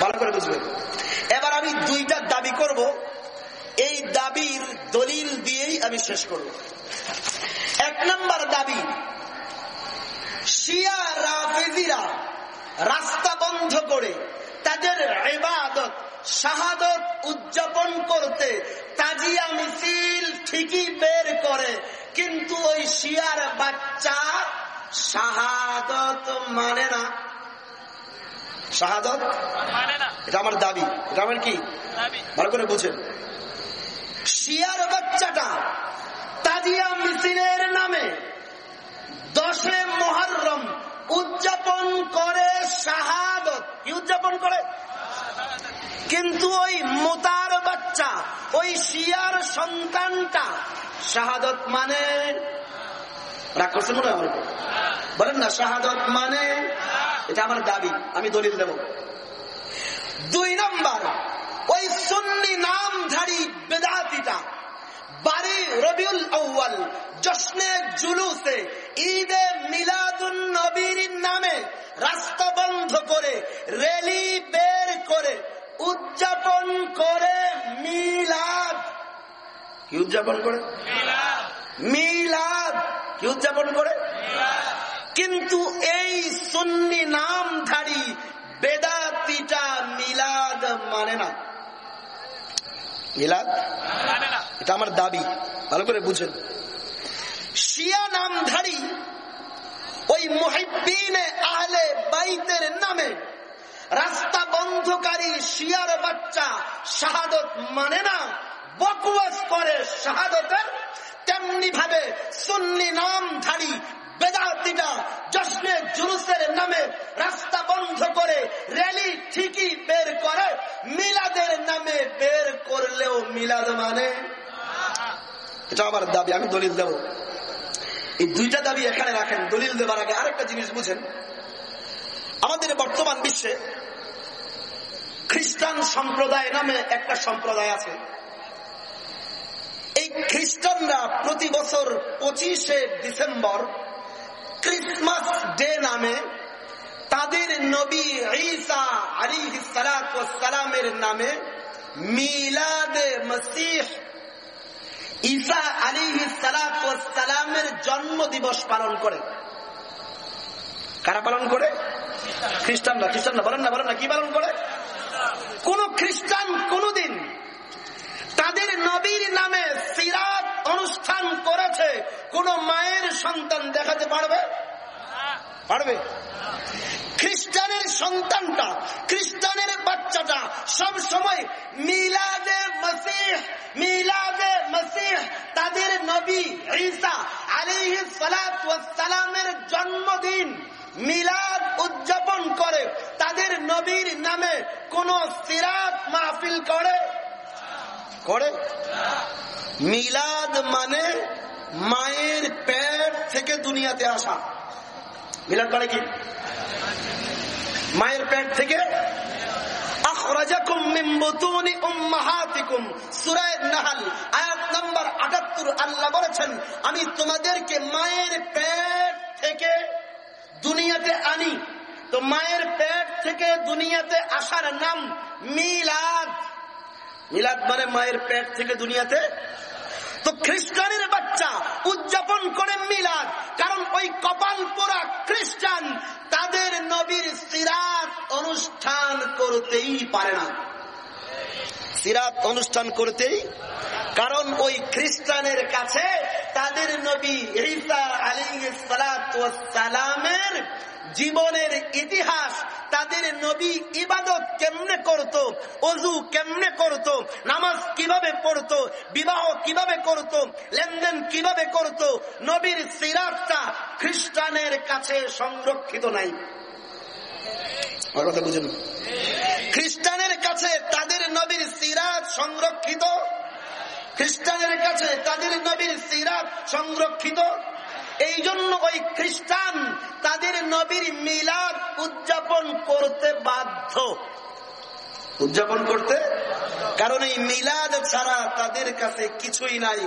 ভালো করে বুঝবেন এবার আমি দুইটা দাবি করব। এই দাবির দলিল দিয়েই আমি শেষ করব। এক নম্বর দাবি, শিয়া রাফেজিরা রাস্তা বন্ধ করে তাদের এবাদত শাহাদত উদযাপন করতে তাজিয়া মিছিল ঠিকই বের করে। কিন্তু ওই শিয়ার বাচ্চা শাহাদত মানে না। শাহাদত? এটা আমার দাবি। এটা আমার কি? ভালো করে বুঝেন। শিয়ার বাচ্চাটা তাজিয়া মিছিলের নামে দশে মহরম উদযাপন করে শাহাদত। কি উদযাপন করে? কিন্তু ওই মোতার বাচ্চা ওই শিয়ার সন্তানটা শাহাদত মানে? রাগ মনে হয় বলেন না শাহাদত মানে? এটা আমার দাবি আমি দলিল দেব। দুই নম্বর ওই সুন্নি নামধারী বেদাতিটা বাড়ি রবিউল আউ্বাল জশ্নে জুলুসে ঈদে মিলাদুন নবীর নামে রাস্তা বন্ধ করে রেলি বের করে উদযাপন করে মিলাদ। কি উদযাপন করে? মিলাদ। কি উদযাপন করে? কিন্তু এই সুন্নি নামধারী বেদাতিটা মিলাদ মানে না। মিলাদ? এটা আমার দাবি ভালো করে বুঝেন। শিয়া নামধারী ওই মহিবিনে আহলে বাইতের নামে রাস্তা বন্ধকারী শিয়ার বাচ্চা শাহাদত মানে না বকওয়াস করে শাহাদতের তেমনি ভাবে সুন্নি নামধারী নামে রাস্তা বন্ধ করে র্যালি ঠিকই বের করে, মিলাদের নামে বের করলেও মিলাদ মানে? এটা আমার দাবি, আমি দলিল দেব। এই দুইটা দাবি এখানে রাখেন, দলিল দেবার আগে আরেকটা জিনিস বুঝেন। আমাদের বর্তমান বিশ্বে খ্রিস্টান সম্প্রদায় নামে একটা সম্প্রদায় আছে। এই খ্রিস্টানরা প্রতি বছর পঁচিশে ডিসেম্বর ক্রিসমাস ডে নামে তাদের নবী ঈসা আলী সালামের নামে মিলাদে মসিহ ঈসা আলী সালামের জন্ম দিবস পালন করে। কারা পালন করে? খ্রিস্টানরা। খ্রিস্টানরা, বলেন না বলেন না, কি পালন করে? কোন খ্রিস্টান কোনদিন তাদের নবীর নামে সিরাত অনুষ্ঠান করেছে, কোন মায়ের সন্তান দেখাতে পারবে? পারবে। খ্রিস্টানের সন্তানটা, খ্রিস্টানের বাচ্চাটা সব সময় মিলাদে মসিহ মিলাদে মসিহ তাদের নবী ঈসা আলাইহি সালামের জন্মদিন মিলাদ উদযাপন করে। তাদের নবীর নামে কোন সিরাত মাহফিল করে? করে? মিলাদ মানে মায়ের পেট থেকে দুনিয়াতে আসা। মিলাদ মানে কি? মায়ের পেট থেকে বলেছেন, আমি তোমাদেরকে মায়ের পেট থেকে দুনিয়াতে আনি। তো মায়ের পেট থেকে দুনিয়াতে আসার নাম মিলাদ। মিলাদ মানে মায়ের পেট থেকে দুনিয়াতে? তো খ্রিস্টানের বাচ্চা উদযাপন করে মিলাদ, কারণ ওই কপাল পোড়া খ্রিস্টান তাদের নবীর সিরাত অনুষ্ঠান করতেই পারে না। সিরাত অনুষ্ঠান করতেই, কারণ ওই খ্রিস্টানের কাছে তাদের নবী ঈসা আলী সালামের জীবনের ইতিহাস, তাদের নবী ইবাদত কেমনে করত, অজু কেমনে করত, নামাজ কীভাবে পড়তো, বিবাহ কীভাবে করত, লেনদেন কীভাবে করত, নবীর সিরাতটা খ্রিস্টানের কাছে সংরক্ষিত নাই। কথা বুঝুন? খ্রিস্টানের কাছে তাদের নবীর সিরাত সংরক্ষিত? খ্রিস্টানের কাছে তাদের নবীর সিরাত সংরক্ষিত? এই জন্য ওই খ্রিস্টান তাদের নবীর মিলাদ উদযাপন করতে বাধ্য। উদযাপন করতে? কারণ এই মিলাদ ছাড়া তাদের কাছে কিছুই নাই।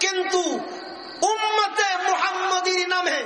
কিন্তু উম্মতে মুহাম্মদীর নামে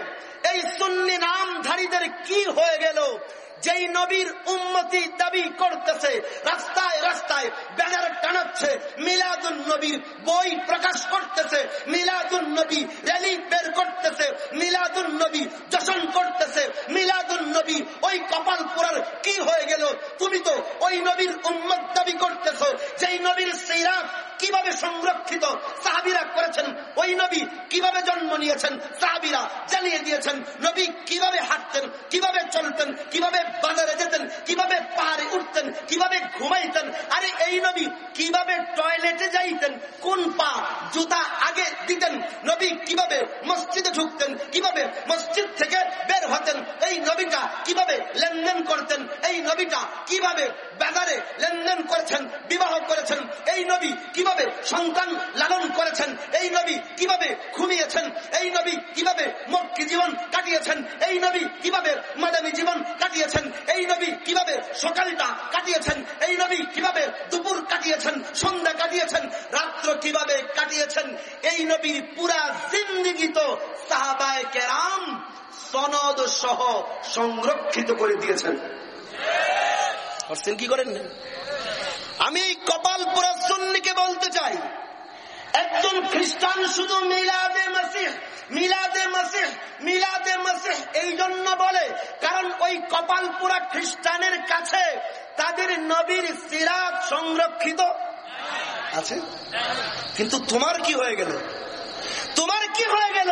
এই সুন্নি নামধারীদের কি হয়ে গেল? যেই নবীর উন্মতি দাবি করতেছে, রাস্তায় রাস্তায় ব্যানার টানাচ্ছে, মিলাদুন নবীর বই প্রকাশ করতেছে, মিলাদুন নবী র্যালি বের করতেছে, মিলাদুন নবী যশন করতেছে, মিলাদুন নবী ওই কপাল পুরার কি হয়ে গেল? তুমি তো ওই নবীর উন্মত দাবি করতেছ, যেই নবীর সিরাত কীভাবে সংরক্ষিত সাহাবিরা করেছেন? ওই নবী কীভাবে জন্ম নিয়েছেন? সাহাবিরা জানিয়ে দিয়েছেন, নবী কীভাবে হাঁটতেন, কীভাবে চলতেন, কীভাবে বাজারে যেতেন, কীভাবে পাহাড়ে উঠতেন, কীভাবে ঘুমাইতেন, আরে এই নবী কীভাবে টয়লেটে যাইতেন, কোন পা জুতা আগে দিতেন, নবী কীভাবে মসজিদে ঢুকতেন, কীভাবে মসজিদ থেকে বের হতেন, এই নবীটা কীভাবে লেনদেন করতেন, এই নবীটা কীভাবে বাজারে লেনদেন করেছেন, বিবাহ করেছেন, এই নবী কীভাবে সন্তান লালন করেছেন? এই নবী কীভাবে ঘুমিয়েছেন? এই নবী কীভাবে মক্কি জীবন কাটিয়েছেন? এই নবী কীভাবে মাদানী জীবন কাটিয়েছেন? এই নবী কীভাবে সকালটা কাটিয়েছেন? এই নবী কীভাবে দুপুর কাটিয়েছেন? সন্ধ্যা কাটিয়েছেন? রাত্র কীভাবে কাটিয়েছেন? এই নবীর পুরা জিন্দিগি তো সাহাবায় কেরাম সনদ সহ সংরক্ষিত করে দিয়েছেন। কি করেন? আমি কপাল সুন্নিকে বলতে চাই। একজন খ্রিস্টান শুধু মিলাদে মাসিহ মিলাদে মাসিহ মিলাদে মাসিহ এই জন্য বলে, কারণ ওই খ্রিস্টানের কাছে তাদের নবীর সিরাত সংরক্ষিত। আছে? কিন্তু তোমার কি হয়ে গেল? তোমার কি হয়ে গেল?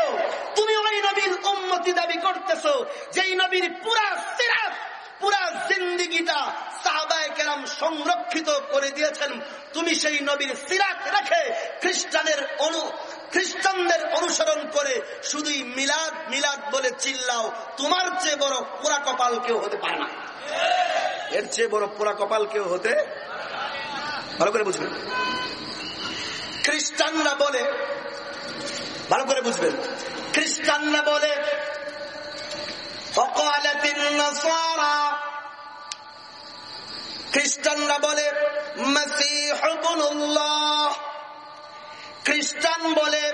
তুমি ওই নবীর উন্নতি দাবি করতেছো, যেই নবীর পুরা সিরাত পুরা জিন্দিগিটা সাহাবায় কেরাম সংরক্ষিত করে দিয়েছেন। তুমি সেই নবীর সিরাত রেখে খ্রিস্টানের অনু, খ্রিস্টানদের অনুসরণ করে শুধুই মিলাদ মিলাদ বলে চিল্লাও। তোমার চেয়ে বড় পুরা কপাল কেউ হতে পারে না। এর চেয়ে বড় পুরা কপাল কেউ হতে ভালো করে বুঝবেন। খ্রিস্টানরা বলে, ভালো করে বুঝবেন। খ্রিস্টানরা বলে খ্রিস্টানরা বলে খ্রিস্টান বলে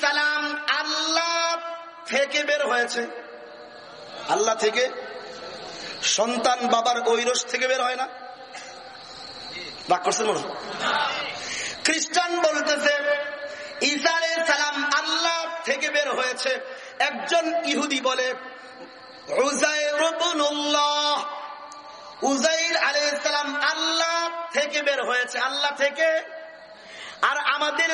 সালাম আল্লাহ থেকে বের হয়েছে। আল্লাহ থেকে? সন্তান বাবার ঐরস থেকে বের হয় না? করছেন খ্রিস্টান বলতেছে, ঈসা সালাম আল্লাহ থেকে বের হয়েছে। একজন ইহুদি বলে উজাইর আল্লাহ থেকে বের হয়েছে। আল্লাহ থেকে? আর আমাদের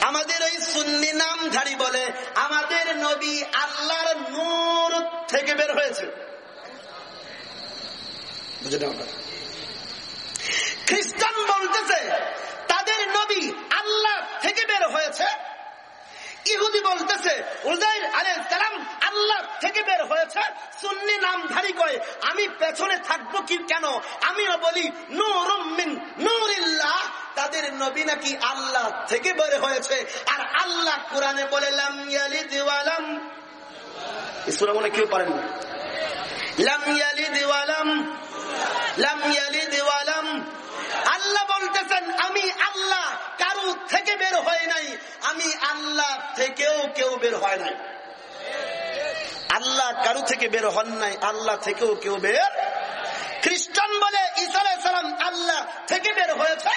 আমাদের ওই সুন্নি নাম ধারি বলে, আমাদের নবী আল্লাহর নূর থেকে বের হয়েছে। খ্রিস্টান বলতেছে, তাদের নবী আল্লাহ থেকে বের হয়েছে। ইহুদি বলতেছে উজাইর আলাইহিস সালাম আল্লাহ থেকে বের হয়েছে। সুন্নি নামধারী কয়, আমি পেছনে থাকব কি কেন? আমিও বলি, নূরুম মিন নূরিল্লাহ। তাদের নবী নাকি আল্লাহ থেকে বের হয়েছে। আর আল্লাহ কোরআনে বলে, লাম ইয়ালিদ ওয়া মনে কেউ পারেন। না লাম ইয়ালিদ ওয়া লাম আল্লাহ বলতেছেন, আমি আল্লাহ কারও থেকে বের হয় নাই। আমি আল্লাহ থেকেও কেউ বের হয় নাই। আল্লাহ কারও থেকে বের হন নাই, আল্লাহ থেকেও কেউ বের খ্রিস্টান বলে সালাম আল্লাহ থেকে বের হয়েছে।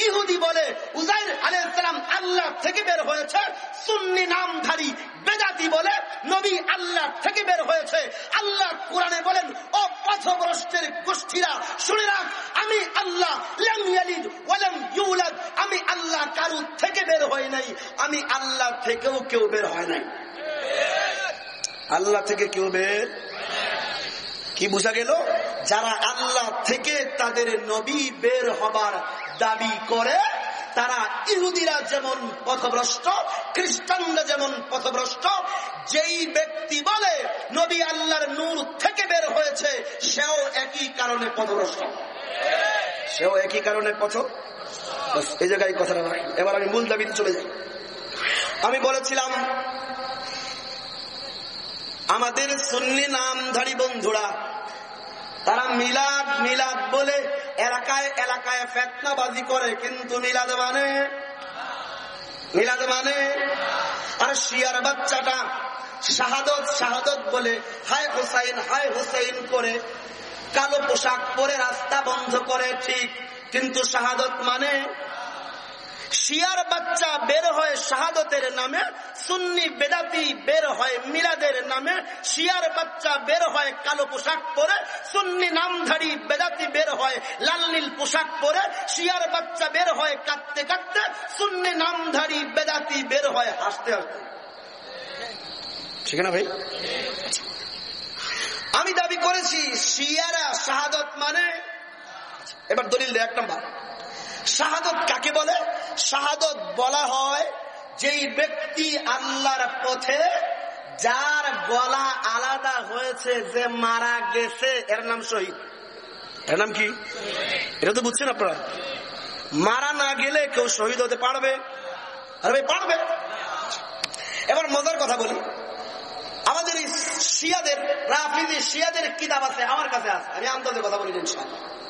ইহুদি বলে উজাইর আলাইসালাম আল্লাহ থেকে বের হয়েছে। সুন্নি নামধারী বেদাতি বলে নবী আল্লাহ থেকে বের হয়েছে। আল্লাহ কোরআনে বলেন, ও পথভ্রষ্টের গোষ্ঠীরা, শুনে রাখ, আমি আল্লাহ ইউলাদ। আমি আল্লাহ কারু থেকে বের হয় নাই। আমি আল্লাহ থেকেও কেউ বের হয় নাই। আল্লাহ থেকে কেউ বের কি বোঝা গেল? যারা আল্লাহ থেকে তাদের নবী বের হবার দাবি করে, তারা ইহুদিরা যেমন পথভ্রষ্ট, খ্রিস্টানরা যেমন পথভ্রষ্ট, যেই ব্যক্তি বলে নবী আল্লাহর নূর থেকে বের হয়েছে, সেও একই কারণে পথভ্রষ্ট। সেও একই কারণে পথ এই জায়গায় কথাটা নয় এবার আমি মূল দাবিতে চলে যাই। আমি বলেছিলাম, আমাদের সুন্নি নামধারী বন্ধুরা তারা মিলাদ মিলাদ বলে এলাকায় এলাকায় ফেতনাবাজি করে। কিন্তু মিলাদ মানে? মিলাদ মানে? আর শিয়ার বাচ্চাটা শাহাদত শাহাদত বলে, হায় হুসাইন হায় হুসাইন করে, কালো পোশাক পরে রাস্তা বন্ধ করে, ঠিক। কিন্তু শাহাদত মানে? শিয়ার বাচ্চা বের হয় শাহাদতের নামে, সুন্নি বেদাতি বের হয় মিলাদের নামে, শিয়ার বাচ্চা বের হয় কালো পোশাক পরে, সুন্নি নামধারী বেদাতি বের হয় লাল নীল পোশাক পরে, শিয়ার বাচ্চা বের হয় কাঁদতে কাঁদতে, সুন্নি নামধারী বেদাতি বের হয় হাসতে হাসতে। ঠিক না ভাই? আমি দাবি করেছি, শিয়ারা শাহাদত মানে এবার দলিল এক নম্বর। শাহাদত কাকে বলে? শাহাদত বলা হয় যেই ব্যক্তি আল্লাহর পথে, যার গলা আলাদা হয়েছে যে মারা গেছে। এর নাম শহীদ। এর নাম কি? এটা তো বুঝছেন আপনারা। মারা না গেলে কেউ শহীদ হতে পারবে? আর ভাই, পারবে। এবার মজার কথা বলি। আমাদের শিয়াদের রাফিদি শিয়াদের কিতাব আছে আমার কাছে আছে। আমি আন্তর্জাতিক কথা বলি ইনশাআল্লাহ।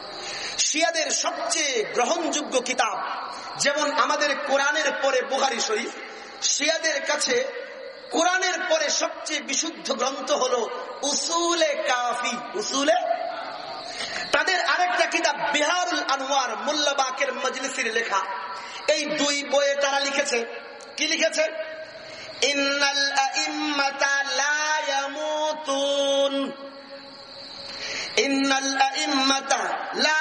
শিয়াদের সবচেয়ে গ্রহণযোগ্য কিতাব, যেমন আমাদের কোরআনের পরে বুহারি শরীফ, শিয়াদের কাছে কোরআনের পরে সবচেয়ে বিশুদ্ধ গ্রন্থ হল উসুলে কাফি। উসুলে? তাদের আরেকটা কিতাব বিহারুল আনোয়ার মোল্লাবাকের মজলিসির লেখা। এই দুই বইয়ে তারা লিখেছে। কি লিখেছে? ইন্নাল ইন্নাল লা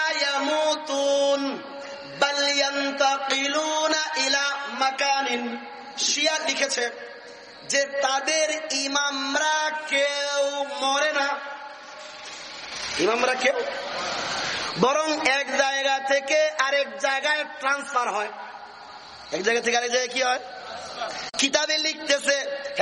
শিয়া লিখেছে যে তাদের ইমামরা কেউ মরে না। ইমামরা কেউ? বরং এক জায়গা থেকে আরেক জায়গায় ট্রান্সফার হয়। এক জায়গা থেকে আরেক জায়গায় কি হয়? কিতাবে লিখতেছে,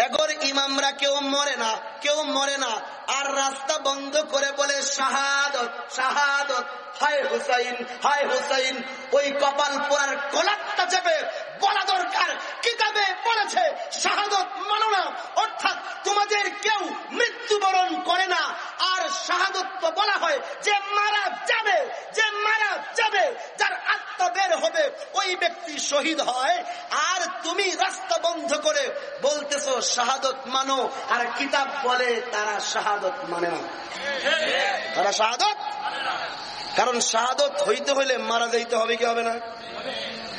এগর ইমামরা কেউ মরে না, কেউ মরে না। আর রাস্তা বন্ধ করে বলে, শাহাদত শাহাদত, হায় হুসাইন হায় হুসাইন। ওই কপাল পোড়ার কলাকটা চেপে বলা দরকার। কিতাবে পড়েছে শাহাদত মানো না, অর্থাৎ তোমাদের কেউ মৃত্যুবরণ করে না। আর শাহাদত তো বলা হয়, যে মারা যাবে, যে মারা যাবে, যার আত্মা বের হবে, ওই ব্যক্তি শহীদ হয়। আর তুমি রাস্তা বন্ধ করে বলতেছো, শাহাদত মানো, আর কিতাব বলে তারা শাহাদত মানে না। তারা শাহাদত? কারণ শাহাদত হইতে হইলে মারা যাইতে হবে কি হবে না?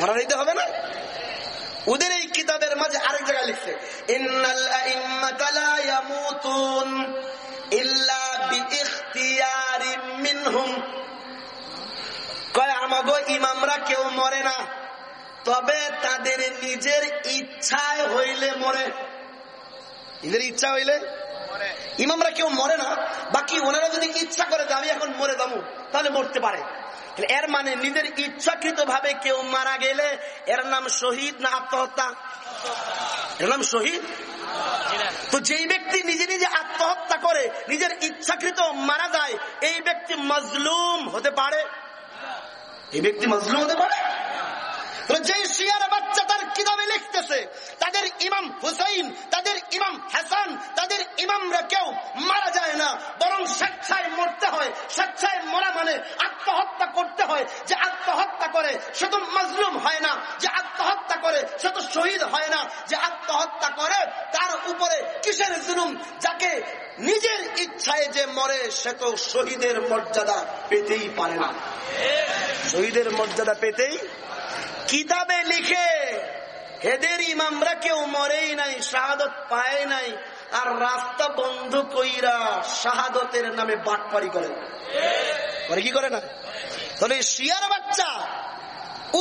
মারা যাইতে হবে না? ওদের এই কিতাবের মাঝে আরেক জায়গায় লিখছে কয়, আমাগো ইমামরা কেউ মরে না। তবে তাদের নিজের ইচ্ছায় হইলে মরে। নিজের ইচ্ছা হইলে ইমামরা কেউ মরে না বাকি ওনারা যদি ইচ্ছা করে যে আমি এখন মরে যাব তাহলে মরতে পারে। এর মানে নিজের ইচ্ছাকৃত ভাবে কেউ মারা গেলে এর নাম শহীদ না আত্মহত্যা? এর নাম শহীদ? তো যেই ব্যক্তি নিজে নিজে আত্মহত্যা করে নিজের ইচ্ছাকৃত মারা যায় এই ব্যক্তি মজলুম হতে পারে? এই ব্যক্তি মজলুম হতে পারে? যে শিয়ার বাচ্চা তার কিতাবে লিখতেছে? তাদের ইমাম হুসাইন, তাদের ইমাম হাসান, তাদের ইমামরা কেউ মারা যায় না। বরং স্বেচ্ছায় মরতে হয়, স্বেচ্ছায় মরা মানে আত্মহত্যা করতে হয়। যে আত্মহত্যা করে, সে তো মজলুম হয় না। যে আত্মহত্যা করে, সে তো শহীদ হয় না। যে আত্মহত্যা করে, তার উপরে কিসের জুলুম? যাকে নিজের ইচ্ছায় যে মরে, সে তো শহীদের মর্যাদা পেতেই পারে না। শহীদের মর্যাদা পেতেই কিতাবে লিখে এদের ইমামরা কেউ মরেই নাই, শাহাদত পায় নাই, আর রাস্তা বন্ধ কইরা শাহাদতের নামে বাটপারি করে। করে কি করে না? তাহলে শিয়ার বাচ্চা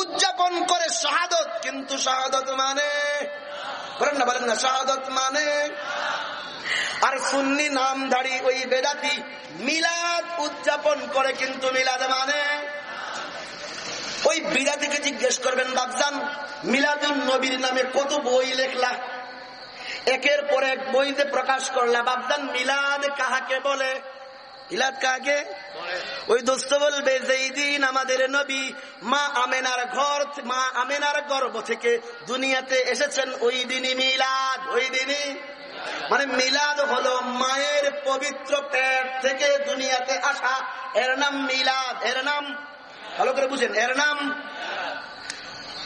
উদযাপন করে শাহাদত, কিন্তু শাহাদত মানে? বলেন না বলেন না, শাহাদত মানে? আর সুন্নি নামধারী ওই বেদাতি মিলাদ উদযাপন করে, কিন্তু মিলাদ মানে? ওই বিরাটিকে জিজ্ঞেস করবেন বাবজান মিলাদুল নবীর নামে কত বই লেখলা? একের পর এক বইতে প্রকাশ করলা বাবজান মিলাদ কাহাকে বলে? ওই বলবে দিন আমাদের নবী মা ঘর মা আমেনার থেকে দুনিয়াতে এসেছেন, ওই দিনই মিলাদ, ওই দিনই। মানে মিলাদ হলো মায়ের পবিত্র পেট থেকে দুনিয়াতে আসা, এর নাম মিলাদ, এর নাম ভালো করে বুঝেন, এর নাম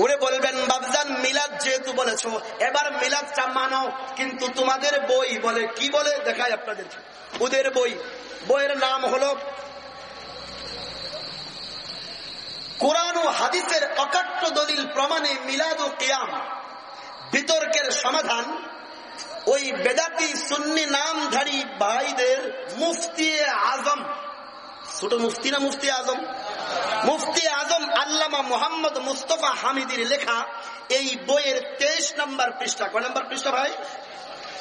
ওরে বলবেন বাবজান মিলাদ যেহেতু বলেছ, এবার মিলাদটা মানো কিন্তু তোমাদের বই বলে, কি বলে দেখায় আপনাদের ওদের বই। বইয়ের নাম হলো কোরআন ও হাদিসের অকাট্য দলিল প্রমাণে মিলাদ ও কিয়াম। বিতর্কের সমাধান, ওই বেদাতি সুন্নি নামধারী ভাইদের মুফতি আজম ছোট মুফতি না মুফতি আজম মুফতি আজম আল্লামা মোহাম্মদ মুস্তফা হামিদির লেখা এই বইয়ের তেইশ নম্বর পৃষ্ঠা। কয় নম্বর পৃষ্ঠা ভাই?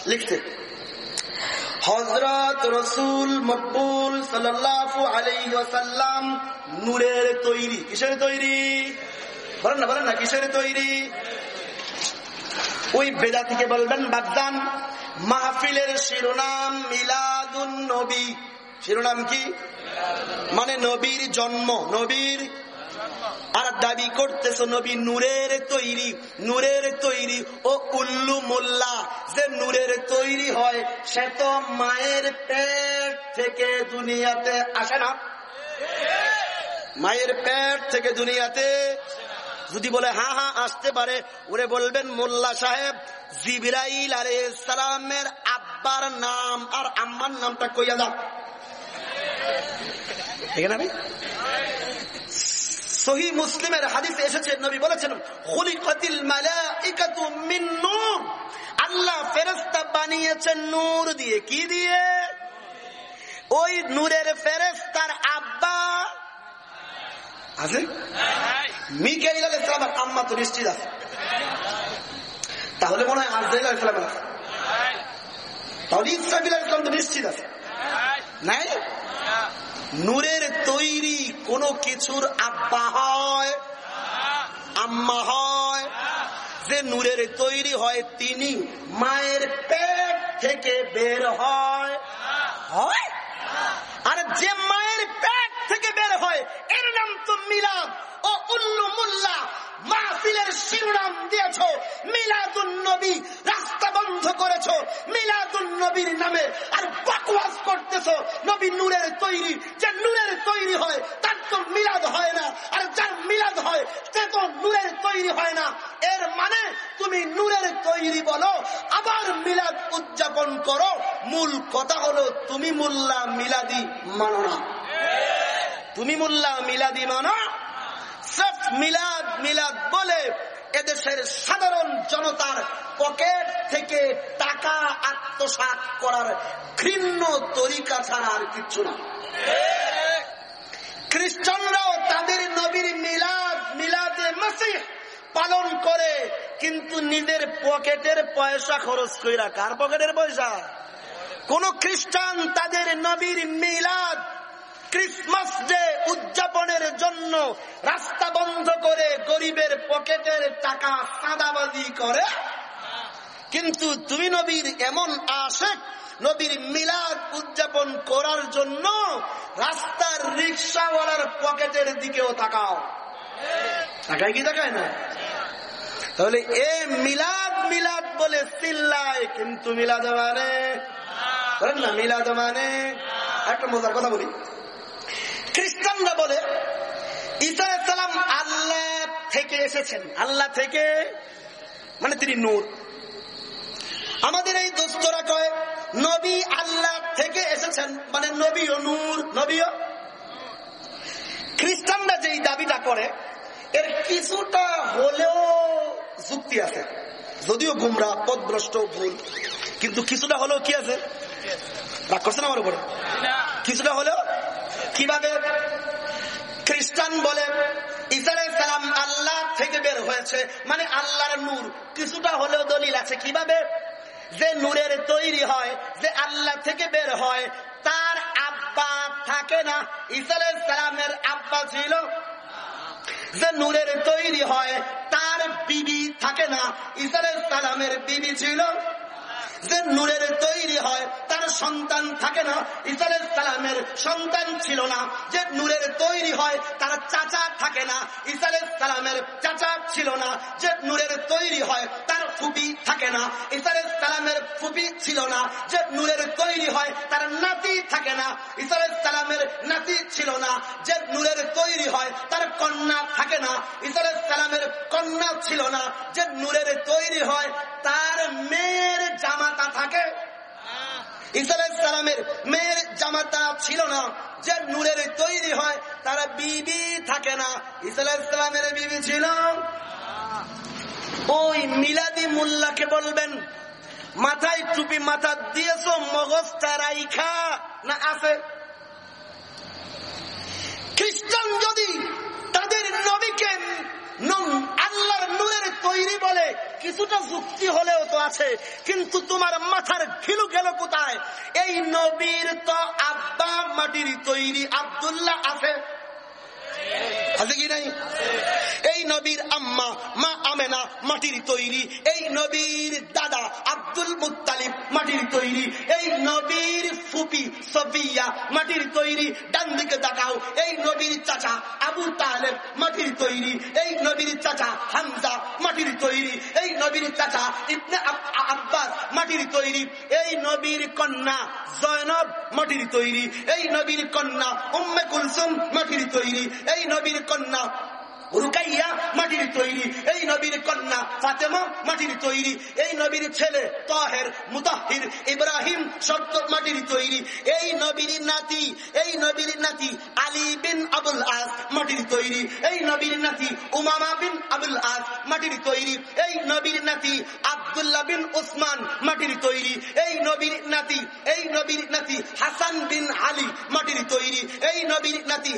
লিখতে হজরত রসুল মকবুল সাল্লাল্লাহু আলাইহি ওয়াসাল্লাম নূরের তৈরি। কিসের তৈরি? বলেন না বলেন না, কিসের তৈরি? ওই বেদাতিকে বলবেন বাগদান। মাহফিলের শিরোনাম মিলাদুন নবী। শিরোনাম কি? মানে নবীর জন্ম, নবীর আর দাবি করতেছ নবী নূরের তৈরি নূরের তৈরি। ও উল্লু মোল্লা, যে নূরের তৈরি হয়, সে তো মায়ের পেট থেকে দুনিয়াতে আসে না। মায়ের পেট থেকে দুনিয়াতে যদি বলে হ্যাঁ হ্যাঁ আসতে পারে। ওরে বলবেন, মোল্লা সাহেব, জিবরাইল আরে সালামের আব্বার নাম আর আম্মার নামটা কইয়া দাও। সহি মুসলিমের হাদিসে এসেছে, নবী বলেছেন আল্লাহ বানিয়েছেন নূর দিয়ে কি দিয়ে? ওই নূরের আব্বা আছে? মিকাইল আলাইহিস আম্মা তো নিশ্চিত আছে। তাহলে মনে হয় আজরাইল আছে। তাহলে ইসরাফিল আলাইহিস তো নিশ্চিত আছে। নাই? নূরের তৈরি কোন কিছুর আব্বা হয়, আম্মা হয়। যে নূরের তৈরি হয়, তিনি মায়ের পেট থেকে বের হয়। হয়? আর যে মায়ের পেট থেকে বের হয়, এর নাম তো মিলাদ। ও উল্লু মুল্লা, মাহফিলের শিরোনাম দিয়েছ, মিলাদুন নবী রাস্তা বন্ধ করেছ, মিলাদুন নবীর নামে আর বকওয়াস করতেছ। নবী নূরের তৈরি তৈরি হয়, তার তো মিলাদ হয় না। আর যার মিলাদ হয়, সে তো নূরের তৈরি হয় না। এর মানে তুমি নূরের তৈরি বলো, আবার মিলাদ উদযাপন করো। মূল কথা হলো, তুমি মোল্লা মিলাদি মানো না। তুমি মোল্লা মিলাদি মানো। মিলাদ মিলাদ বলে এদেশের সাধারণ জনতার পকেট থেকে টাকা আত্মসাত করার ঘৃণ্য তরিকা ছাড়া আর কিচ্ছু না। খ্রিস্টানরাও তাদের নবীর মিলাদ, মিলাদে মাসিহ পালন করে, কিন্তু নিজের পকেটের পয়সা খরচ কইরা কার পকেটের পয়সা? কোন খ্রিস্টান তাদের নবীর মিলাদ ক্রিসমাস ডে উদযাপনের জন্য রাস্তা বন্ধ করে গরিবের পকেটের টাকা সাদাবাজি করে। কিন্তু তুমি নবীর এমন আশেক নবীর মিলাদ উদযাপন করার জন্য রাস্তার রিক্সাওয়ালার পকেটের দিকেও তাকাও। তাকায় কি তাকায় না? তাহলে এ মিলাদ মিলাদ বলে চিল্লায়, কিন্তু মিলাদ মানে? বলেন না, মিলাদ মানে? একটা মজার কথা বলি। খ্রিস্টানরা বলে ইসালাম আল্লাহ থেকে এসেছেন। আল্লাহ থেকে? মানে তিনি নূর। আমাদের এই দোস্তরা কয়, নবী আল্লাহ থেকে এসেছেন। মানে নবী ও নূর, নবীও? খ্রিস্টানরা যেই দাবিটা করে, এর কিছুটা হলেও যুক্তি আছে। যদিও গুমরা, পদভ্রষ্ট, ভুল, কিন্তু কিছুটা হলেও কি আছে? রাগ করছেন আমার উপরে? কিছুটা হলেও? কীভাবে? খ্রিস্টান বলে ইসালাম আল্লাহ থেকে বের হয়েছে মানে আল্লাহর নূর। কিছুটা হলেও দলিল আছে। কীভাবে? যে নূরের তৈরি হয়, যে আল্লাহ থেকে বের হয়, তার আব্বা থাকে না। ইসালামের আব্বা ছিল। যে নূরের তৈরি হয়, তার বিবি থাকে না। ইসালামের বিবি ছিল। যে নূরের তৈরি হয় তার সন্তান থাকে না ইসালের সালামের সন্তান ছিল না। যে নূরের তৈরি হয়, তার চাচা থাকে না ইসালের সালামের চাচা ছিল না। যে নূরের তৈরি হয়, তার ফুপি থাকে না ইসালের সালামের ফুপি ছিল না। যে নূরের তৈরি হয়, তার নাতি থাকে না ঈসা সালামের নাতি ছিল না। যে নূরের তৈরি হয়, তার কন্যা থাকে না ঈসা সালামের কন্যা ছিল না। যে নূরের তৈরি হয়, তার মেয়ের জামাতা থাকে। ইসালামের মেয়ের জামাতা ছিল না, যে নূরের তৈরি হয়, তার বিবি থাকে না। ইসালামের বিবি ছিল? ওই মিলাদি মোল্লাকে বলবেন, মাথায় টুপি মাথা দিয়েছ মগজটা রাইখা না আছে? খ্রিস্টান যদি তাদের নবীকে আল্লাহর নূরের তৈরি বলে কিছুটা যুক্তি হলেও তো আছে, কিন্তু তোমার মাথার ঘিলু গেল কোথায়? এই নবীর তো আব্বা মাটির তৈরি আবদুল্লাহ আছে। আছে কি নাই? এই নবীর আম্মা, মা আমেনা মাটির তৈরি। এই নবীর দাদা আব্দুল মুতালিব মাটির তৈরি। এই নবীর ফুপি সফিয়া মাটির তৈরি। ডান দিকে দেখাও এই নবীর চাচা আবু তালেব মাটির তৈরি। এই নবীর চাচা হামজা মাটির তৈরি। এই নবীর চাচা ইবনে আব্বাস মাটির তৈরি। এই নবীর কন্যা জয়নব মাটির তৈরি। এই নবীর কন্যা উম্মে কুলসুম মাটির তৈরি। এই নবীর কন্যা। রুকাইয়া মাটির তৈরি। এই নবীর কন্যা ফাতেমা মাটির তৈরি। এই নবীর ছেলে তহের মুতাহির ইব্রাহিম শর্ত মাটির তৈরি। এই নবীর নাতি, এই নবীর নাতি আলী বিন আবুল আস মাটির তৈরি। এই নবীর নাতি উমামা বিন আবুল আস মাটির তৈরি। এই নবীর নাতি আবদুল্লাহ বিন ওসমান মাটির তৈরি। এই নবীর নাতি, এই নবীর নাতি হাসান বিন আলী মাটির তৈরি। এই নবীর নাতি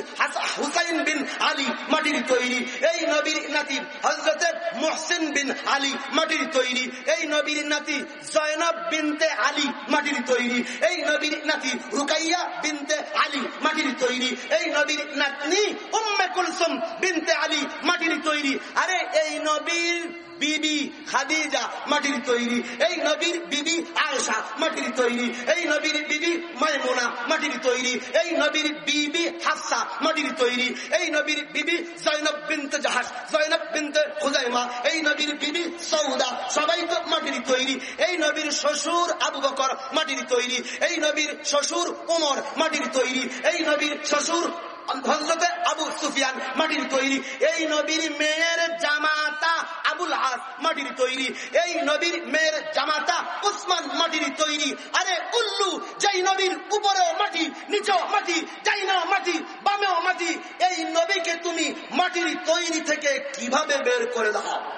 হুসাইন বিন আলী মাটির তৈরি। এই নবীর নাতি হজরত মোহসেন বিন আলী মাটির তৈরি। এই নবীর নাতি জয়নব বিনতে আলী মাটির তৈরি। এই নবীর নাতি রুকাইয়া বিনতে আলী মাটির তৈরি। এই নবীর নাতনি উম্মে কুলসুম বিনতে আলী মাটির তৈরি। আরে এই নবীর বিবি খাদিজা মাটির তৈরি। এই নবীর বিবি আয়সা মাটির তৈরি। এই নবীর বিবি মাইমোনা মাটির তৈরি। এই নবীর বিবি হাফসা মাটির তৈরি। এই নবীর বিবি জৈনব বিনতে জাহাজ জৈনব বিনতে খুজাইমা। এই নবীর বিবি সৌদা, সবাই তো মাটির তৈরি। এই নবীর শ্বশুর আবু বকর মাটির তৈরি। এই নবীর শ্বশুর উমর মাটির তৈরি। এই নবীর শ্বশুর হজরতে আবু সুফিয়ান মাটির তৈরি। এই নবীর মেয়ের জামাতা আবুল আস মাটির তৈরি। এই নবীর মেয়ের জামাতা উসমান মাটির তৈরি। আরে উল্লু যেই নবীর উপরেও মাটি, নিচেও মাটি, ডাইনাও মাটি, বামেও মাটি, এই নবীকে তুমি মাটির তৈরি থেকে কীভাবে বের করে দাও?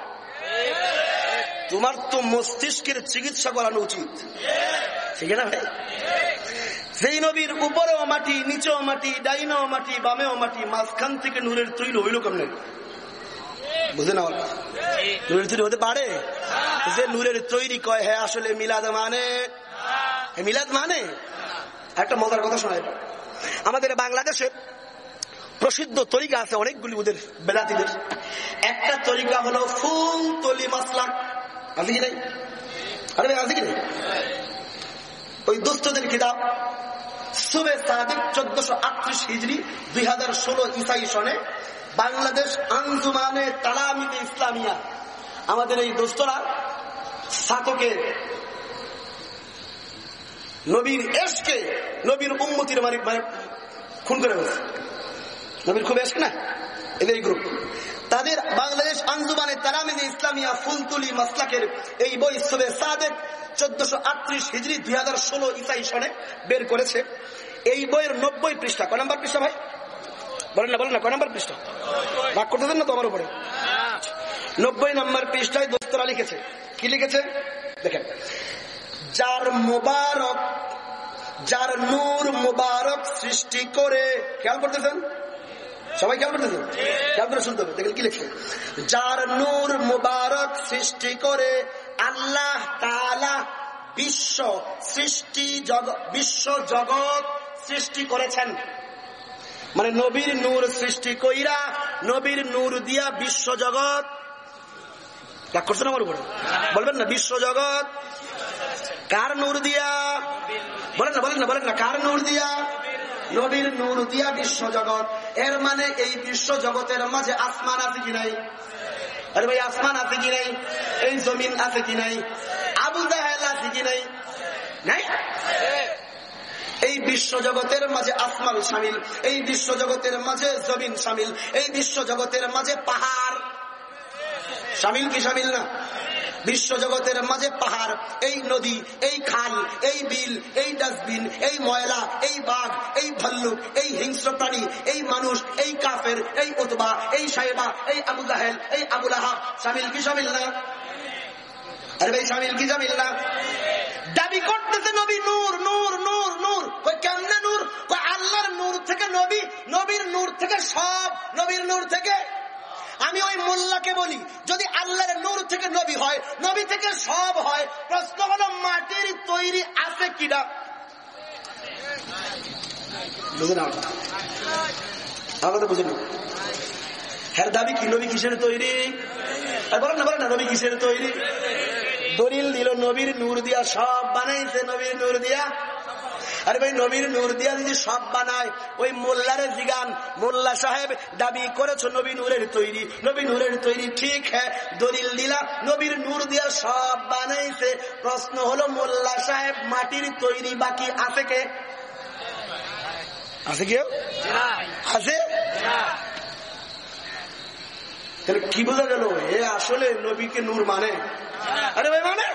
তোমার তো মস্তিষ্কের চিকিৎসা করানো উচিত। ঠিক না ভাই? সেই নবীর উপরেও মাটি নিচেও মাটি ডাইনেও মাটি বামেও মাটি মাঝখান থেকে নূরের তৈরি হইল কেমন? বুঝে না নূরের তৈরি হতে পারে? যে নূরের তৈরি কয় হ্যাঁ আসলে মিলাদ মানে? মিলাদ মানে? একটা মজার কথা শোনায় আমাদের বাংলাদেশে প্রসিদ্ধ তরিকা আছে অনেকগুলি ওদের বেদাতিদের। একটা তরিকা হলো ফুল তলি মাসলাক। আছে কি নাই? আরে আছে কি নাই? ওই দুস্থদের কিতাব সুবে সাদিক চোদ্দশো আটত্রিশ হিজড়ি দুই হাজার ষোলো ইসাই সনে বাংলাদেশ আঞ্জুমানে তালামিতে ইসলামিয়া। আমাদের এই দোস্তরা, সাতকে, নবীর এসকে নবীর উন্মতির মানে খুন করে ফেলছে। নবীর খুব এসক না? এদের গ্রুপ তাদের বাংলাদেশ আঞ্জুমানে তারামিদে ইসলামিয়া ফুলতুলি মাসলাকের এই বই সুবে সাদেক চোদ্দশো আটত্রিশ হিজড়ি দুই হাজার ষোলো ইসাই সনে বের করেছে। এই বইয়ের নব্বই পৃষ্ঠা। ক নম্বর পৃষ্ঠা ভাই? বলেন না বলেন না, ক নম্বর পৃষ্ঠা? ভাগ করতেছেন না তোমার উপরে। নব্বই নম্বর পৃষ্ঠায় দোস্তরা লিখেছে। কি লিখেছে? দেখেন। যার মোবারক, যার নূর মোবারক সৃষ্টি করে, খেয়াল করতেছেন? সবাই খেয়াল করতেছেন? খেয়াল করে শুনতে হবে। দেখেন কি লিখছে? যার নূর মোবারক সৃষ্টি করে, আল্লাহ তালা বিশ্ব সৃষ্টি জগৎ বিশ্ব জগৎ সৃষ্টি করেছেন। মানে নবীর নূর সৃষ্টি কইরা নবীর নূর দিয়া বিশ্ব জগৎ রাগ করছেন আমার উপরে? বলবেন না বিশ্ব জগৎ কার নূর দিয়া? বলেন না বলেন না বলেন না, কার নূর দিয়া? নবীর নূর দিয়া বিশ্ব জগৎ এর মানে এই বিশ্ব জগতের মাঝে আসমান আছে কি নাই? আরে ভাই, আসমান আছে কি নাই? এই জমিন আছে কি নাই? আবু জাহেল আছে কি নাই? নাই? এই বিশ্ব জগতের মাঝে আসমাল সামিল এই বিশ্ব জগতের মাঝে জমিন সামিল এই বিশ্ব জগতের মাঝে পাহাড়। সামিল কি সামিল না? বিশ্ব জগতের মাঝে পাহাড়, এই নদী, এই খাল, এই বিল, এই ডাস্টবিন, এই ময়লা, এই বাঘ, এই ভাল্লুক, এই হিংস্র প্রাণী, এই মানুষ, এই কাফের, এই উতবা, এই সাহেবা এই আবু জাহেল, এই আবুল আহাব সামিল কি সামিল না? আরে ভাই সামিল কি সামিল না? দাবি করতেছে নবী নূর নূর নূর। থেকে নবী, নবীর নূর থেকে সব নবীর নূর থেকে। আমি ওই মোল্লাকে বলি, যদি আল্লাহর নূর থেকে নবী হয়, নবী থেকে সব হয়, প্রশ্ন হলো মাটির তৈরি আছে কিনা? আমাদের দাবি কি, নবী কিসের তৈরি? বলেন না বলেন না, নবী কিসের তৈরি? দলিল দিল, নবীর নূর দিয়া সব বানাইছে, নবীর নূর দিয়া আরে ভাই, নবীর নূর দিয়া যদি সব বানায়, ওই মোল্লারে জিগান। মোল্লা সাহেব দাবি করেছ, নবী নূরের তৈরি। নবী নূরের তৈরি ঠিক হ্যাঁ দলিল দিলা নবীর নূর দিয়া সব বানাইছে। প্রশ্ন হলো, মোল্লা সাহেব মাটির তৈরি বাকি আছে কে? আছে কেউ? আছে? তাহলে কি বোঝা গেল? এ আসলে নবীকে নূর মানে? আরে ভাই মানে?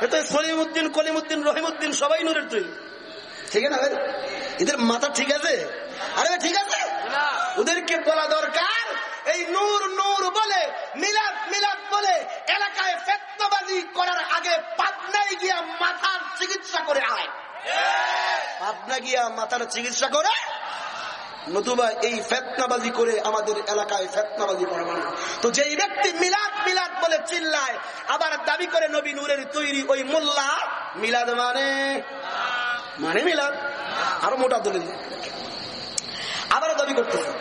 এ তো সলিমুদ্দিন, কলিমুদ্দিন, রহিমুদ্দিন সবাই নূরের তৈরি। ঠিক আছে না এদের মাথা ঠিক আছে? আরে ঠিক আছে? ওদেরকে বলা দরকার এই নূর নূর বলে মিলাদ মিলাদ বলে এলাকায় ফেতনাবাজি করার আগে পাবনায় গিয়া মাথার চিকিৎসা করে আয়। পাবনা গিয়া মাথার চিকিৎসা করে? নতুবা এই ফেতনাবাজি করে আমাদের এলাকায় ফেতনাবাজি করা মানে তো যেই ব্যক্তি মিলাদ মিলাদ বলে চিল্লায় আবার দাবি করে নবী নূরের তৈরি ওই মোল্লা মিলাদ মানে? মানে মিলাদ? আরও মোটা দলিল। আবারও দাবি করতেছে।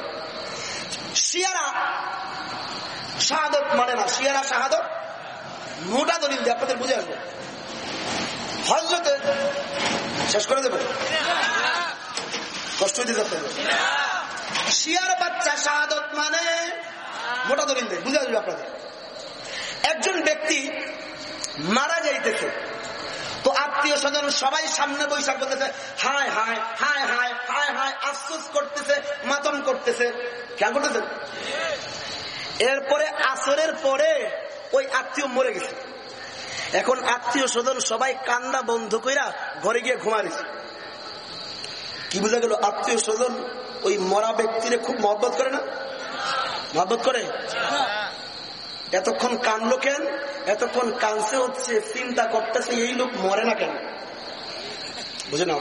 শিয়ারা শাহাদত মানে না, শিয়ারা শাহাদত মোটা দলিল দিয়ে আপনাদের বুঝে আসবে। হজরতে শেষ করে দেবে। কষ্ট দিতে শিয়ার বাচ্চা শাহাদত মানে মোটা দলিল দেয় বুঝে আসবে আপনাদের। একজন ব্যক্তি মারা যাইতেছে। তো আত্মীয় স্বজন সবাই সামনে বৈশাখ করতেছে, হায় হায় হায় হায় হায় হায়, আফসোস করতেছে, মাতম করতেছে। কেন করতেছে এরপরে আসরের পরে ওই আত্মীয় মরে গেছে। এখন আত্মীয় স্বজন সবাই কান্দা বন্ধ কইরা ঘরে গিয়ে ঘুমারিছে কি বোঝা গেল? আত্মীয় স্বজন ওই মরা ব্যক্তিরে খুব মহব্বত করে না? মহব্বত করে? এতক্ষণ কানলো কেন? এতক্ষণ কানছে হচ্ছে, চিন্তা করতেছে, এই লোক মরে না কেন? বুঝে না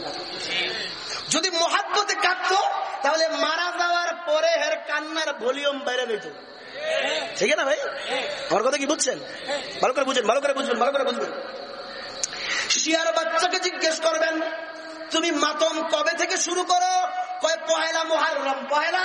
যদি মহাব্বতে কাঁদতো, তাহলে মারা যাওয়ার পরে হের কান্নার ভলিউম বাইরে দিত ঠিক না ভাই? আমার কথা কি বুঝছেন? ভালো করে বুঝেন, ভালো করে বুঝবেন, ভালো করে বুঝবেন। শিয়ার বাচ্চাকে জিজ্ঞেস করবেন, তুমি মাতম কবে থেকে শুরু করো? কয় পয়লা মহারম পয়লা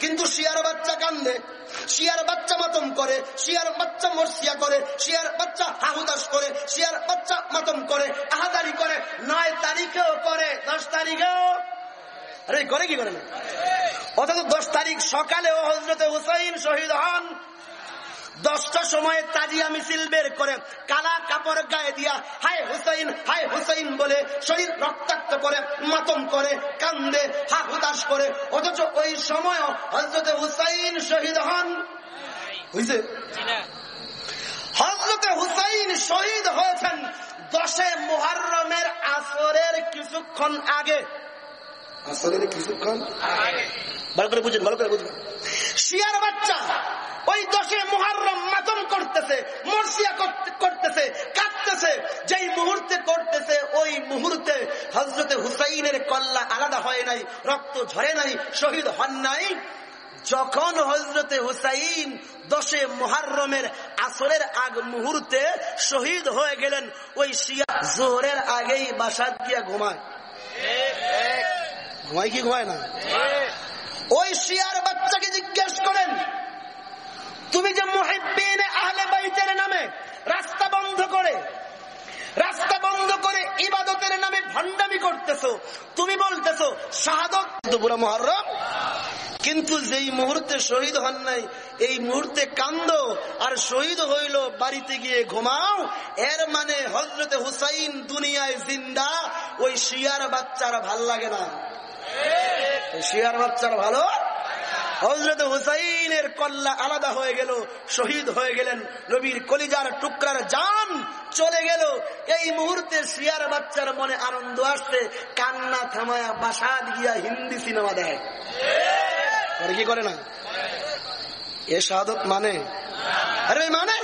কিন্তু শিয়ার বাচ্চা কান্দে, শিয়ার বাচ্চা মাতম করে, শিয়ার বাচ্চা মর্সিয়া করে, শিয়ার বাচ্চা হাহুদাস করে, শিয়ার বাচ্চা মাতম করে, আহাদারি করে, নয় তারিখেও করে, দশ তারিখেও? আরে করে কি করে না? অথচ দশ তারিখ সকালেও হজরতে হুসাইন শহীদ হন দশটা সময়ে তাজিয়া মিছিল বের করে কালা কাপড় গায়ে দিয়া হায় হুসাইন হায় হুসাইন বলে শরীর রক্তাক্ত করে মাতম করে কান্দে হা হুতাশ করে। অথচ ওই সময় হজরতে হুসাইন শহীদ হন। বুঝছে হজরতে হুসাইন শহীদ হয়েছেন দশে মোহারমের আসরের কিছুক্ষণ আগে। আসরের কিছুক্ষণ ভালো করে বুঝুন ভালো করে বুঝবেন শিয়ার বাচ্চা। ওই দশে মুহাররম মাতম করতেছে, মর্সিয়া করতেছে, কাঁদতেছে। যেই মুহূর্তে করতেছে, ওই মুহূর্তে হজরতে হুসাইনের কল্লা আলাদা হয় নাই, রক্ত ঝরে নাই, শহীদ হন নাই। যখন হজরতে হুসাইন দশে মোহারমের আসরের আগ মুহূর্তে শহীদ হয়ে গেলেন, ওই শিয়া জোহরের আগেই বাসাত গিয়া ঘুমায়। ঘুমায় কি ঘুমায় না? ওই শিয়ার বাচ্চাকে জিজ্ঞেস করেন, তুমি যে মুহিবিন আহলে বাইতের নামে রাস্তা বন্ধ করে, রাস্তা বন্ধ করে ইবাদতের নামে ভান্ডামি করতেছো, তুমি বলতেছো, শাহাদত দুপুরা মহরম কিন্তু যেই মুহূর্তে শহীদ হন নাই, এই মুহূর্তে কান্দ আর শহীদ হইল বাড়িতে গিয়ে ঘুমাও, এর মানে হজরতে হুসাইন দুনিয়ায় জিন্দা, ওই শিয়ার বাচ্চারা ভালো লাগে না। শিয়ার বাচ্চার ভালো? হজরত হুসাইনের কল্লা আলাদা হয়ে গেল, শহীদ হয়ে গেলেন, নবীর কলিজার টুকরার জান চলে গেল। এই মুহূর্তে শিয়ার বাচ্চার মনে আনন্দ আসছে, কান্না থামায়া বাসাদ গিয়া হিন্দি সিনেমা দেয়। কি করে না? এ শাহাদত মানে? আরে মানে?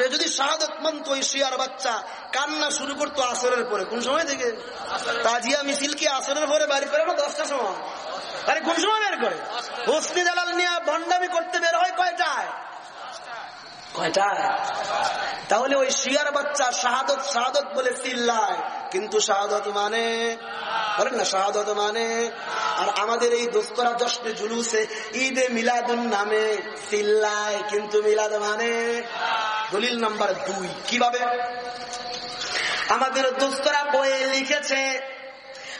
সে যদি শাহাদত মানত ওই শিয়ার বাচ্চা, কান্না শুরু করতো আসরের পরে। কোন সময় থেকে? তাজিয়া মিছিল কি আসরের পরে বাড়ি করে না দশটার সময়? আরে কোন সময় বের করে? হোসনি দালাল নিয়ে ভণ্ডামি করতে বের হয় কয়টায়? কয়টায়? তাহলে ওই শিয়ার বাচ্চা শাহাদত শাহাদত বলে চিল্লায়। কিন্তু শাহাদত মানে? বলেন না, শাহাদত মানে? আর আমাদের এই দোস্তরা জশ্নে জুলুসে ঈদে মিলাদুন নামে চিল্লায়, কিন্তু মিলাদ মানে? দলিল নাম্বার দুই কীভাবে? আমাদের দোস্তরা বইয়ে লিখেছে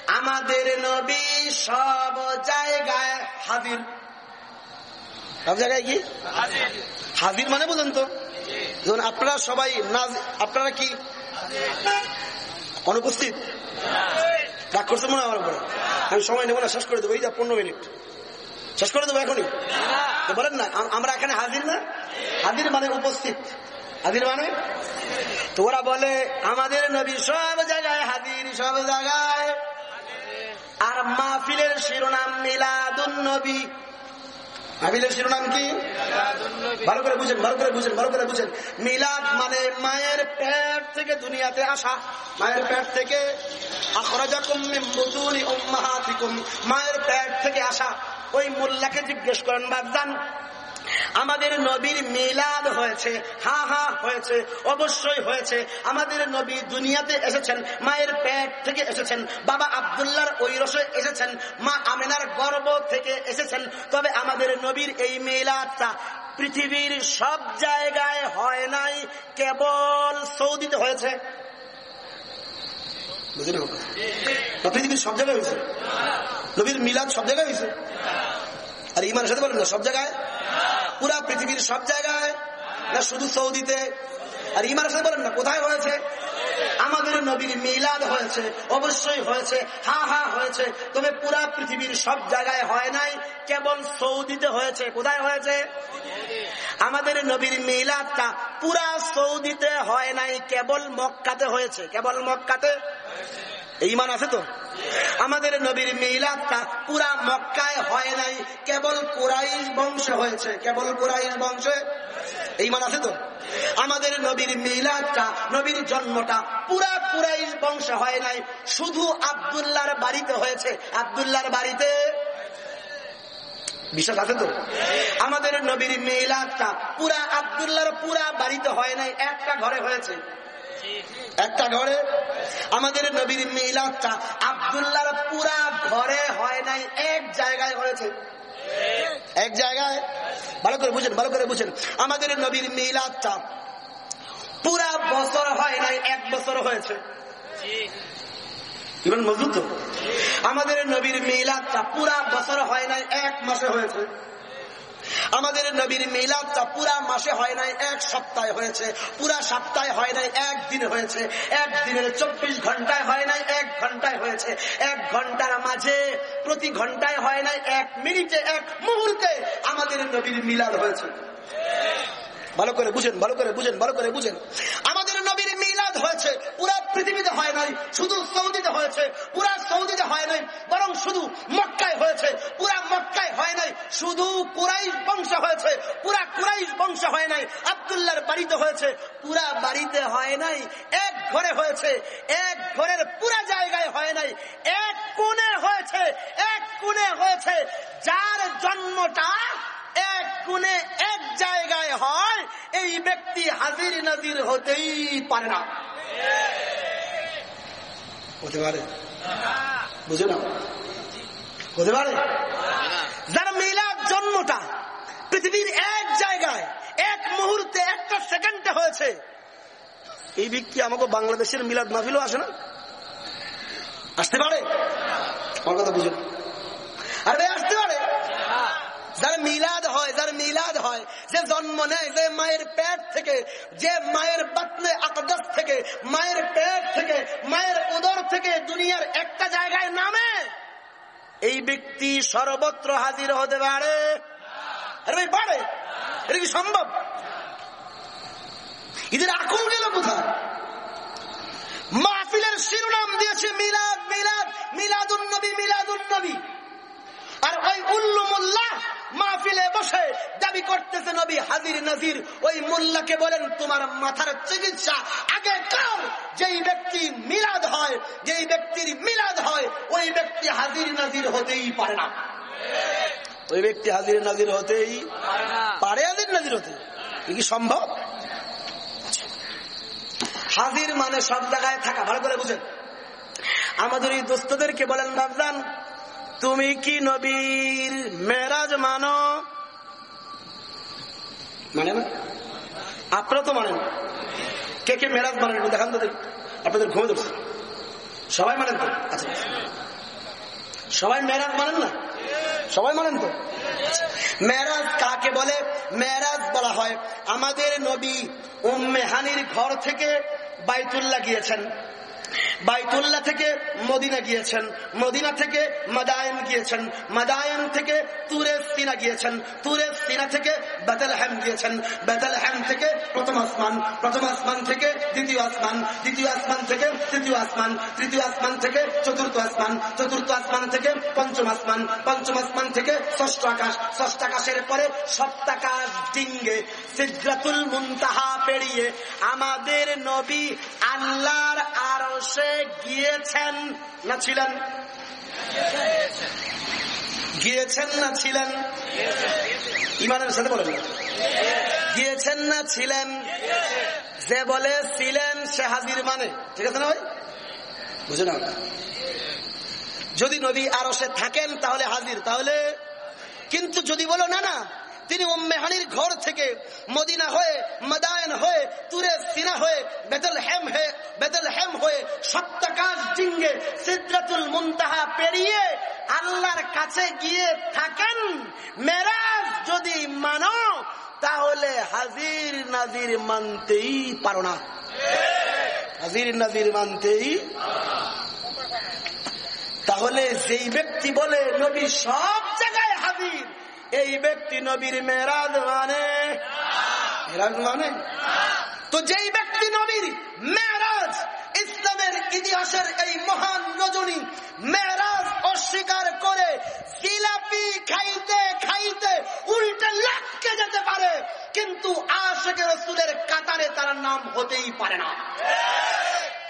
আমাদের নবী সব জায়গায় হাজির। সব জায়গায় কি? হাজির। মানে বলেন তো। যেমন আপনারা সবাই নাজ আপনারা কি? অনুপস্থিত? রাগ করছে মনে আমার উপরে? আমি সময় নেব না শেষ করে দেবো। এই যা পনেরো মিনিট। শেষ করে দেবো এখনই? বলেন না আমরা এখানে হাজির না? হাজির মানে উপস্থিত। হাজির মানে? তো ওরা বলে, আমাদের নবী সব জায়গায় হাজির, সব জায়গায়। আর মাহফিলের শিরোনাম মিলাদুন নবী। মাহফিলের শিরোনাম কি? ভালো করে বুঝেন, ভালো করে বুঝেন, ভালো করে বুঝেন। মিলাদ মানে মায়ের পেট থেকে দুনিয়াতে আসা। মায়ের পেট থেকে মায়ের পেট থেকে আসা। ওই মোল্লাকে জিজ্ঞেস করেন বাগদান আমাদের নবীর মিলাদ হয়েছে, হা হা, হয়েছে, অবশ্যই হয়েছে। আমাদের নবী দুনিয়াতে এসেছেন, মায়ের পেট থেকে এসেছেন, বাবা আবদুল্লাহর ওই রসে এসেছেন, মা আমিনার গর্ব থেকে এসেছেন। তবে আমাদের নবীর এই মিলাদটা পৃথিবীর সব জায়গায় হয় নাই, কেবল সৌদিতে হয়েছে। সব জায়গায় হয়েছে। নবীর মিলাদ সব জায়গায় হয়েছে। আর ইমান সাথে বলেন না, সব জায়গায় পুরা পৃথিবীর সব জায়গায়? না শুধু সৌদিতে? আর ইমান সাথে বলেন, না, কোথায় হয়েছে? আমাদের নবীর মিলাদ হয়েছে, অবশ্যই হয়েছে, হা হা, হয়েছে, তবে পুরা পৃথিবীর সব জায়গায় হয় নাই, কেবল সৌদিতে হয়েছে। কোথায় হয়েছে? আমাদের নবীর মিলাদটা পুরা সৌদিতে হয় নাই, কেবল মক্কাতে হয়েছে। কেবল মক্কাতে? এই মান আছে তো? আমাদের নবীর মিলাদটা পুরা মক্কায় হয় নাই। কেবল কুরাইশ বংশে হয়েছে। কেবল কুরাইশ বংশে। এই মান আছে তো? আমাদের নবীর মিলাদটা, নবীর জন্মটা পুরা কুরাইশ বংশে হয় নাই। শুধু আবদুল্লাহর বাড়িতে হয়েছে। আবদুল্লাহর বাড়িতে বিশ্বাস আছে তো? আমাদের নবীর মিলাদটা পুরা আবদুল্লাহর পুরা বাড়িতে হয় নাই। একটা ঘরে হয়েছে। একটা ঘরে। আমাদের নবীর মিলাদটা আবদুল্লাহর পুরা ঘরে হয় নাই, এক জায়গায় হয়েছে। এক জায়গায়? ভালো করে বুঝেন, ভালো করে বুঝেন। আমাদের নবীর মিলাদটা পুরা বছর হয় নাই, এক বছর হয়েছে। আমাদের নবীর মিলাদটা পুরা বছর হয় নাই, এক মাসে হয়েছে। আমাদের নবীর মিলাদটা পুরা মাসে হয় নাই, এক সপ্তাহে হয়েছে। পুরা সপ্তাহে হয় নাই, একদিন হয়েছে। একদিনের চব্বিশ ঘন্টায় হয় নাই, এক ঘন্টায় হয়েছে। এক ঘণ্টার মাঝে প্রতি ঘন্টায় হয় নাই, এক মিনিটে, এক মুহূর্তে আমাদের নবীর মিলাদ হয়েছে। ভালো করে বুঝেন, ভালো করে বুঝেন, ভালো করে বুঝেন। আমাদের নবীর মিলাদ হয়েছে, পুরা পৃথিবীতে হয় নাই, শুধু সৌদিতে হয়েছে, পুরা সৌদিতে হয় নাই, বরং শুধু মক্কায় হয়েছে পুরা মক্কায় হয় নাই শুধু কুরাইশ বংশ হয়েছে পুরা কুরাইশ বংশ হয় নাই আবদুল্লাহর বাড়িতে হয়েছে পুরা বাড়িতে হয় নাই এক ঘরে হয়েছে এক ঘরের পুরা জায়গায় হয় নাই এক কোণে হয়েছে এক কোণে হয়েছে যার জন্মটা এক কোণে এক জায়গায় হয় এই ব্যক্তি হাজির নাজির হতেই পারে না। হতে পারে? বুঝে না হতে পারে? যার মিলাদ জন্মটা পৃথিবীর এক জায়গায়, এক মুহূর্তে একটা সেকেন্ডে হয়েছে। এই ব্যক্তি আমাকে বাংলাদেশের মিলাদ মাহফিলও আসে না? আসতে পারে? আমার কথা বুঝুন। আর আসতে পারে? যার মিলাদ হয়, যার মিলাদ হয়, যে জন্ম নেয়, যে মায়ের পেট থেকে, যে মায়ের বাতনে আকদাস থেকে, মায়ের পেট থেকে, মায়ের উদর থেকে দুনিয়ার একটা জায়গায় নামে, এই ব্যক্তি সর্বত্র হাজির হতে পারে। আরে ভাই, পারে। এটা কি সম্ভব? এদের আকুল গেল কোথায়? মাহফিলের শিরোনাম দিয়েছে মিলাদ মিলাদ, মিলাদুন নবী মিলাদুন নবী। আর ওই উল্লুমুল্লাহ মাহফিলে বসে দাবি করতেছে নবী হাজির নাজির। ওই মোল্লাকে বলেন, তোমার মাথার চিকিৎসা আগে কার। যেই ব্যক্তি মিলাদ হয়, যেই ব্যক্তির মিলাদ হয়, ওই ব্যক্তি হাজির নাজির হতেই পারে না। ওই ব্যক্তি হাজির নাজির হতেই পারে হাজির নাজির হতে। কি সম্ভব? হাজির মানে সব জায়গায় থাকা ভালো করে বুঝেন। আমাদের এই দোস্তদেরকে বলেন ভাবজান তুমি কি নবীর মেরাজ মানো? মানে না? আপনারা তো মানেন। কে কে মেরাজ মানেন একটু দেখান তো দেখি। আপনাদের ঘুমে ধরছে। সবাই মানেন তো? আচ্ছা। সবাই মেরাজ মানেন না? সবাই মানেন তো? মেরাজ কাকে বলে? মেরাজ বলা হয়। আমাদের নবী উম্মেহানির ঘর থেকে বাইতুল্লাহ গিয়েছেন। বাইতুল্লাহ থেকে মদিনা গিয়েছেন, মদিনা থেকে মাদায়ন গিয়েছেন, মাদায়ন থেকে তুরে সিনা গিয়েছেন তুরে সিনা থেকে বেতেলহ্যাম গিয়েছেন বেতেলহ্যাম থেকে প্রথম আসমান প্রথম আসমান থেকে দ্বিতীয় আসমান দ্বিতীয় আসমান থেকে তৃতীয় আসমান তৃতীয় আসমান থেকে চতুর্থ আসমান চতুর্থ আসমান থেকে পঞ্চম আসমান পঞ্চম আসমান থেকে ষষ্ঠ আকাশ, ষষ্ঠ আকাশের পরে সপ্তাকাশ ডিঙ্গে সিদ্রাতুল মুনতাহা পেরিয়ে আমাদের নবী আল্লাহর আরশে গিয়েছেন না ছিলেন? গিয়েছেন না ছিলেন? ইমানের সাথে বলেন গিয়েছেন না ছিলেন? যে বলে ছিলেন, সে হাজির মানে। ঠিক আছে না ভাই? বুঝে না যদি নবী আরও থাকেন, তাহলে হাজির। তাহলে? কিন্তু যদি বলো, না না তিনি উম্মেহানির ঘর থেকে মদিনা হয়ে, মাদায়ন হয়ে, তুরে সিনা হয়ে বেতল হেম হয়ে বেতল হেম হয়ে সপ্তাকাশ ডিঙ্গে সিদ্রাতুল মুনতাহা পেরিয়ে আল্লাহর কাছে গিয়ে থাকেন। মেরাজ যদি মানো, তাহলে হাজির নাজির মানতেই পারো না। হাজির নাজির মানতেই তাহলে যেই ব্যক্তি বলে, নবী সব জায়গায় হাজির। এই ব্যক্তি নবীর মেরাজ মানে? মেরাজ মানে? তো যেই ব্যক্তি নবীর মেরাজ, ইসলামের ইতিহাসের এই মহান রজনী মেরাজ অস্বীকার করে জিলাপি খাইতে খাইতে উল্টে লাখকে যেতে পারে, কিন্তু আশেখ রসুলের কাতারে তার নাম হতেই পারে না।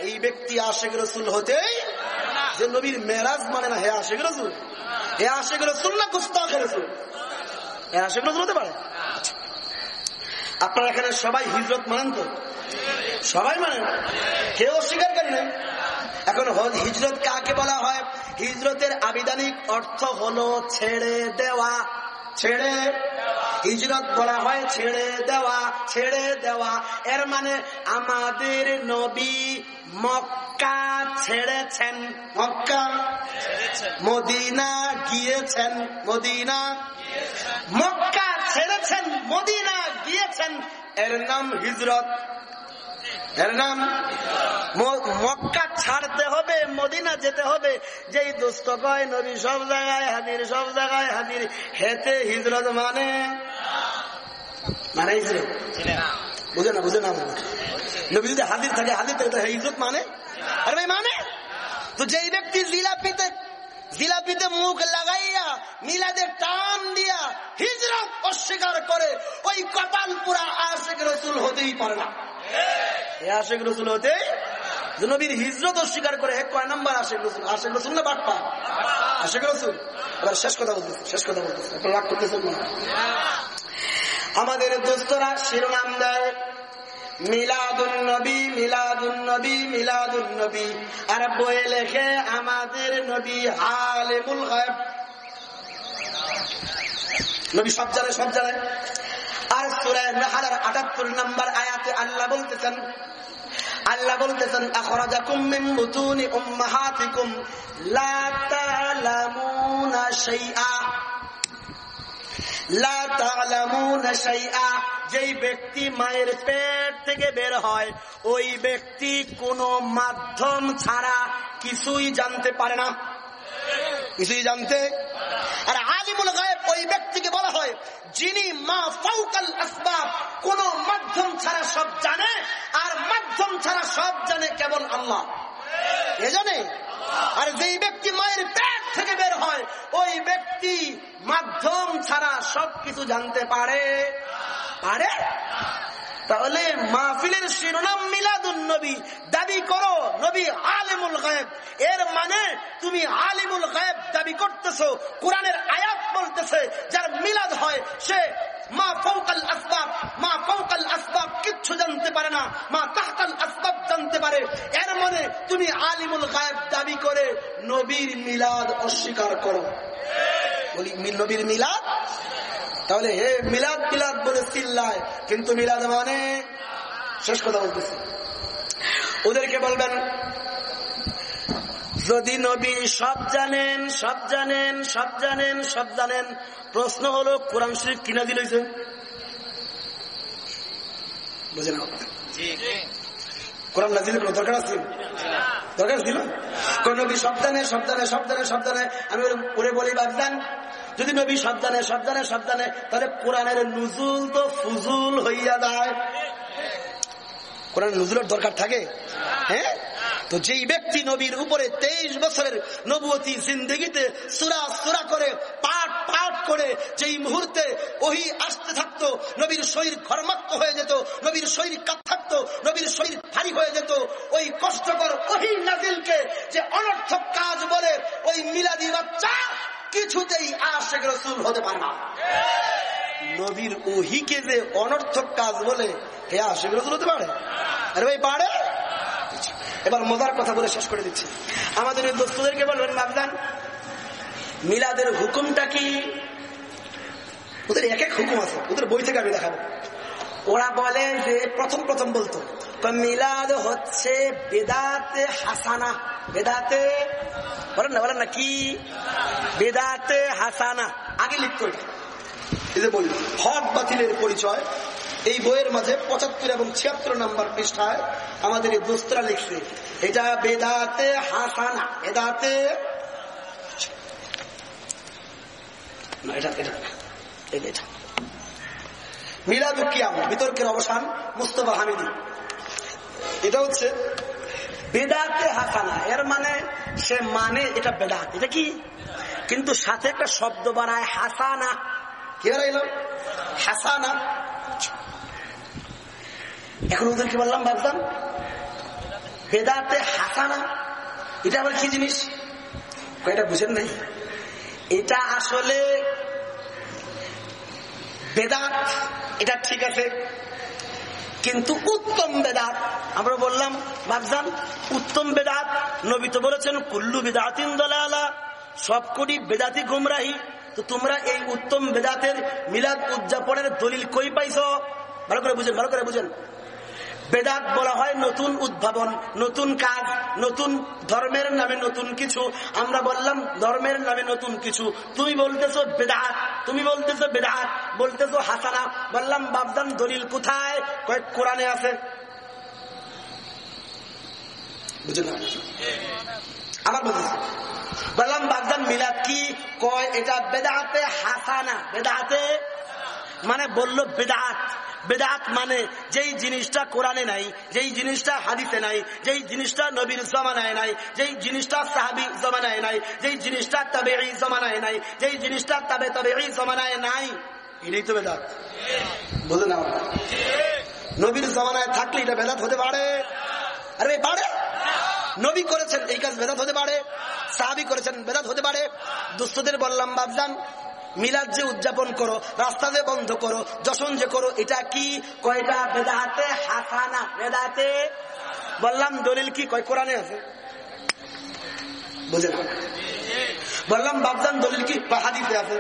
এই ব্যক্তি আশেখ রসুল হতেই যে নবীর মেরাজ মানে না হে আশেখ রসুল? হে আশেখ রসুল না গুস্তাখ রসুল? আশেখ রসুল হতে পারে। আপনারা এখানে সবাই হিজরত মানেন তো? সবাই মানেন? কেউ অস্বীকারী নেই। এখন হিজরত কাকে বলা হয়? হিজরতের আবিধানিক অর্থ হলো ছেড়ে দেওয়া। ছেড়ে হিজরত বলা হয় ছেড়ে দেওয়া ছেড়ে দেওয়া। এর মানে আমাদের নবী মক্কা ছেড়েছেন। মক্কা? মদিনা গিয়েছেন। মদিনা মক্কা ছেড়েছেন মদিনা গিয়েছেন। এর নাম হিজরত। এর নাম মক্কা ছাড়তে হবে, মদিনা যেতে হবে। যেই দুস্থ কয়, নবী সব জায়গায় হাজির, সব জায়গায় হাজির। হেতে হিজরত মানে? মানে হিজরত। বুঝে না বুঝে না নবী যদি হাজির থাকে হাজির থাকে হিজরত মানে? আর ভাই মানে? তো যেই ব্যক্তি লীলা জিলাপিতে জিলাপিতে মুখ লাগাইয়া মিলাদের টান দিয়া হিজরত অস্বীকার করে, ওই কপাল পুরা আশেখ রসুল হতেই পারে না। আশেখ রসুল হতে নবীর হিজরত অস্বীকার করে কয় নাম্বার আশেখ রসুল? আশেখ রসুল না বাটপা আশেখ রসুল? এবার শেষ কথা বলতেছে, শেষ কথা বলতেছে। রাগ করতেছে আমাদের দোস্তরা শিরোনাম দেয় মিলাদুন নবী মিলাদুন নবী মিলাদুন নবী আর বইয়ে লেখে আমাদের নবী আলেমুল গায়ব। নবী সব জানে সব জানে। আর সুরায় নাহালার আটাত্তর নম্বর আয়াতে আল্লাহ বলতেছেন আল্লাহ বলতেছেন, আখরাজাকুম মিন বুতুনি উম্মাহাতিকুম, লা শাইআ। লা শাইআ। যেই ব্যক্তি মায়ের পেট থেকে বের হয়, ওই ব্যক্তি কোনো মাধ্যম ছাড়া কিছুই জানতে পারে না। কিছুই জানতে আর আলিমুল গায়েব ওই ব্যক্তিকে বলা হয়, যিনি মা ফাউকাল আসবাব, কোন মাধ্যম ছাড়া সব জানে, আর মাধ্যম ছাড়া সব জানে কেবল আল্লাহ। এ জানে? আর যেই ব্যক্তি মায়ের পেট থেকে বের হয়, ওই ব্যক্তি মাধ্যম ছাড়া সবকিছু জানতে পারে? পারে? তাহলে মাহফিলের শিরোনাম মিলাদুন নবী। দাবি করো, নবী আলিমুল গায়েব। এর মানে তুমি আলিমুল গায়েব দাবি করতেছো, কোরআনের আয়াত বলতেছে, যার মিলাদ হয় সে মা ফৌকাল আসবাব, মা ফৌকাল আসবাব কিচ্ছু জানতে পারে না, মা তাহকাল আসবাব জানতে পারে। এর মানে তুমি আলিমুল গায়েব দাবি করে নবীর মিলাদ অস্বীকার করো। বলি নবীর মিলাদ? তাহলে হে মিলাদ মিলাদ বলে চিল্লায়। কিন্তু মিলাদ মানে? শেষ কথা বলতেছি। ওদেরকে বলবেন যদি নবী সব জানেন সব জানেন সব জানেন সব জানেন প্রশ্ন হলো কোরআন শরীফ কিনা দিলেছে বুঝে না কোরআন নাজিল কোনো দরকার আছে? দরকার ছিল? কোন নবী সব জানে সব জানে সব জানে সব জানে। আমি ওরে বলি বাগদান যদি নবী সাবধানে সাবধানে সাবধানে, তাহলে কোরআনের নুজুল তো ফুজুল হইয়া যায়। কোরআন নজরুলের দরকার থাকে? হ্যাঁ? তো যেই ব্যক্তি নবীর উপরে তেইশ বছরের নবতী জিন্দগিতে সুরা সুরা করে, পাঠ পাঠ করে, যেই মুহূর্তে ওহি আসতে থাকতো, নবীর শরীর ঘরমাক্ত হয়ে যেত, নবীর শরীর কাপ থাকতো, নবীর শরীর ভারী হয়ে যেত, ওই কষ্টকর ওহি নাজিলকে যে আশেখ রসুল হতে পারে না। নবীর ওহিকে যে অনর্থক কাজ বলে, হে আশেখ রসুল হতে পারে। আরে ভাই, পারে? এবার মজার কথা বলে শেষ করে দিচ্ছি। আমাদের এই দোস্তদেরকে বলবেন বাগদান মিলাদের হুকুমটা কি? ওদের এক এক হুকুম আছে, ওদের বই থেকে আমি দেখাবো। ওরা বলে যে, প্রথম প্রথম বলতো মিলাদ হচ্ছে বেদাতে হাসানা। বেদাতে বলেন না বলেন না, কি? বেদাতে হাসানা। আগে লিখতো এই যে হক বাতিলের পরিচয়, এই বইয়ের মাঝে পঁচাত্তর এবং ছিয়াত্তর নাম্বার পৃষ্ঠায় আমাদের এই দোস্তরা লিখছে, এটা বেদাতে হাসানা। বেদাতে এটা এটা এটা মিলাদুকিয়াম বিতর্কের অবসান, মুস্তফা হামিদি। এটা হচ্ছে বেদাতে হাসানা, এর মানে সে মানে এটা বেদাত। এটা কি? কিন্তু সাথে একটা শব্দ বানায় হাসানা। কি বানাইল হাসানা। এখন ওদেরকে বললাম ভাবতাম বেদাতে হাসানা, এটা আবার কি জিনিস? এটা বুঝেন নাই? এটা আসলে বেদাত, এটা ঠিক আছে কিন্তু উত্তম বেদাত। আমরা বললাম ভাবজান উত্তম বেদাত। নবী তো বলেছেন, কুল্লু বেদাতিন দলালা সবকটি বেদাতি গুমরাহি। তো তোমরা এই উত্তম বেদাতের মিলাদ উদযাপনের দলিল কই পাইছ? ভালো করে বুঝেন, ভালো করে বুঝেন। বেদাত বলা হয় নতুন উদ্ভাবন, নতুন কাজ, নতুন ধর্মের নামে নতুন কিছু। আমরা বললাম, ধর্মের নামে নতুন কিছু। তুমি বলতেছো বেদাত, তুমি বলতেছো বেদাত, বলতেছো হাসানা। বললাম বাবদান দলিল কোথায়? কয়েক কোরআনে আছে। আমার বলতেছি। বললাম বাগদান মিলাদ কি? কয়, এটা বেদাতে হাসানা, বেদাতে মানে বলল বেদাত। বেদাত মানে যেই জিনিসটা কোরআনে নাই, যেই জিনিসটা হাদিতে নাই, যেই জিনিসটা নবীর জমানায় নাই, যেই জিনিসটা সাহাবি জমানায় নাই, যেই জিনিসটা তবে এই জমানায় নাই, যেই জিনিসটা তবে তবে এই জমানায় নাই, এটাই তো বেদাত। বলে না নবীর জমানায় থাকলে এটা বেদাত হতে পারে? আরে পারে। নবী করেছেন এই কাজ বেদাত হতে পারে, সাহাবি করেছেন বেদাত হতে পারে। দুস্থদের বললাম বাবজান মিলাদ যে উদযাপন করো, রাস্তা যে বন্ধ করো, যশন যে করো, এটা কি? কয়টা বেদাতে হাসানা বেদাতে বললাম, দলিল কি? কয় কোরআনে আছে? বুঝে বললাম বাবজান দলিল কি? হাদিতে আছে?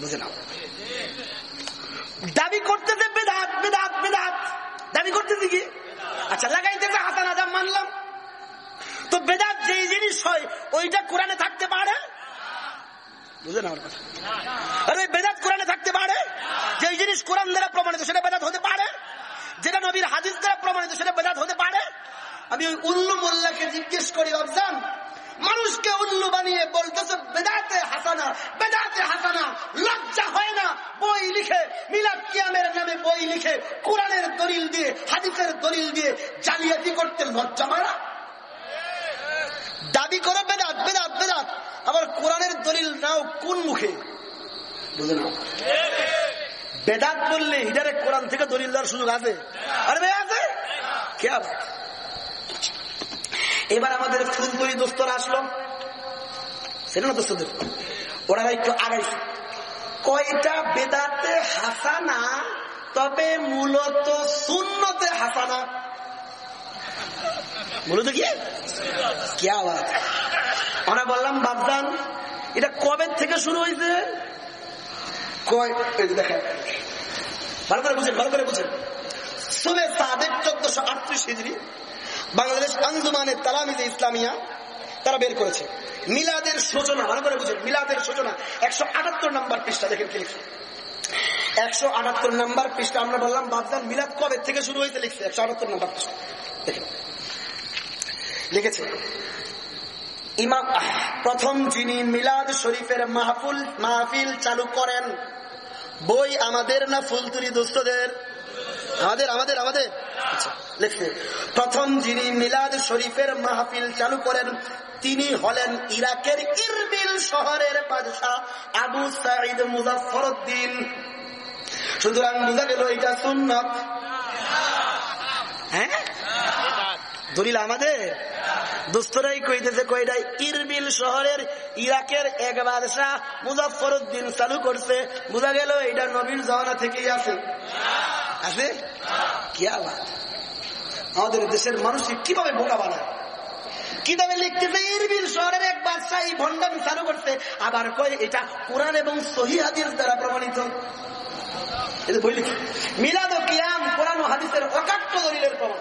বুঝে না দাবি করতে যে বেদাত বেদাত বেদাত দাবি করতেছি কি? আচ্ছা লাগাইতেছে হাসান আজাম মানলাম। তো বেদাত যেই জিনিস হয়, ওইটা কোরআনে থাকতে পারে? বুঝলেন আমার কথা? আরে বেদাত কোরআনে থাকতে পারে? যেই জিনিস কোরআন দ্বারা প্রমাণিত, সেটা বেদাত হতে পারে? যেটা নবীর হাদিস দ্বারা প্রমাণিত, সেটা বেদাত হতে পারে? আমি ওই উল্লু মোল্লাকে জিজ্ঞেস করি অবজান মানুষকে উল্লু বানিয়ে বলতেছে, বেদাতে হাসানা বেদাতে হাসানা, লজ্জা হয় না? বই লিখে, মিলাদ কিয়ামের নামে বই লিখে, কোরআনের দলিল দিয়ে, হাদিসের দলিল দিয়ে জালিয়াতি করতে লজ্জা হয় না? দাবি করো, বেদাত বেদাত বেদাত। আবার কোরআনের দলিল নাও কোন মুখে? বেদাত বললে হিডারে কোরআন থেকে দলিল দেওয়ার সুযোগ আছে? আরে ভাই, আছে? কে এবার আমাদের ফুলতলি দোস্তরা আসলো। সেটা না দোস্তদের? ওরা একটু আগাইছে। কয়টা বেদাতে হাসানা, তবে মূলত শূন্যতে হাসানা? মূলত কি? কি আমরা বললাম বাবদান এটা কবে থেকে শুরু হয়েছে কয় দেখেন। ভালো করে বুঝেন, ভালো করে বুঝেন। সুবে সাদেক চোদ্দশো আটত্রিশ হিজড়ি বাংলাদেশ আঞ্জুমানে তালামিজে ইসলামিয়া তারা বের করেছে। মিলাদের সূচনা, ভালো করে বুঝেন, মিলাদের সূচনা, একশো আটাত্তর নাম্বার পৃষ্ঠা দেখেন কি লিখছে। একশো আটাত্তর নাম্বার পৃষ্ঠা, আমরা বললাম বাবদান মিলাদ কবে থেকে শুরু হয়েছে লিখছে? একশো আটাত্তর নাম্বার পৃষ্ঠা। দেখেন। লিখেছে ইমাম প্রথম যিনি মিলাদ শরীফের মাহফুল মাহফিল চালু করেন বই আমাদের না ফুলতুরি দোস্তদের? আমাদের আমাদের আমাদের। আচ্ছা, লিখছে প্রথম যিনি মিলাদ শরীফের মাহফিল চালু করেন তিনি হলেন ইরাকের ইরবিল শহরের বাদশাহ আবু সাইদ মুজাফরউদ্দিন সুতরাং বোঝা গেল এটা সুন্নত। হ্যাঁ? দলিল আমাদের? দোস্তরাই কইতেছে কয়টাই ইরবিল শহরের ইরাকের এক বাদশাহ মুজাফর উদ্দিন চালু করছে। বোঝা গেল এটা নবীন জমানা থেকেই আছে। আছে? কি আবার? আমাদের দেশের মানুষ কীভাবে বোকা বানায়? কীভাবে লিখতেছে ইরবিল শহরের এক বাদশাহ এই ভণ্ডামি চালু করছে? আবার কয়, এটা কোরআন এবং সহি হাদিস দ্বারা প্রমাণিত। মিলাদ কিয়াম কোরআন হাদিসের অকাট্য দলিলের প্রমাণ।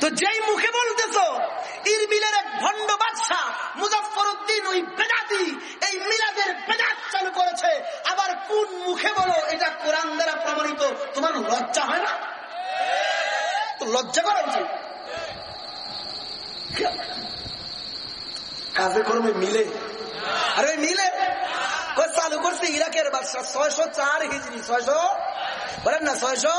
তো যেই মুখে বলতেছ ইরবিলের এক ভণ্ড বাদশাহ মুজফর উদ্দিন ওই বেদাতি, এই মিলাদের বেদাত চালু করেছে। আবার কোন মুখে বলো, এটা কোরআন দ্বারা প্রমাণিত, তোমার লজ্জা হয় না? লজ্জা করা উচিত। কাজে কর্মে মিলে। আরে মিলে। চালু করছে ইরাকের বাদশাহ ছয়শো চার হিজড়ি, ছয়শো? বলেন না, ছয়শো?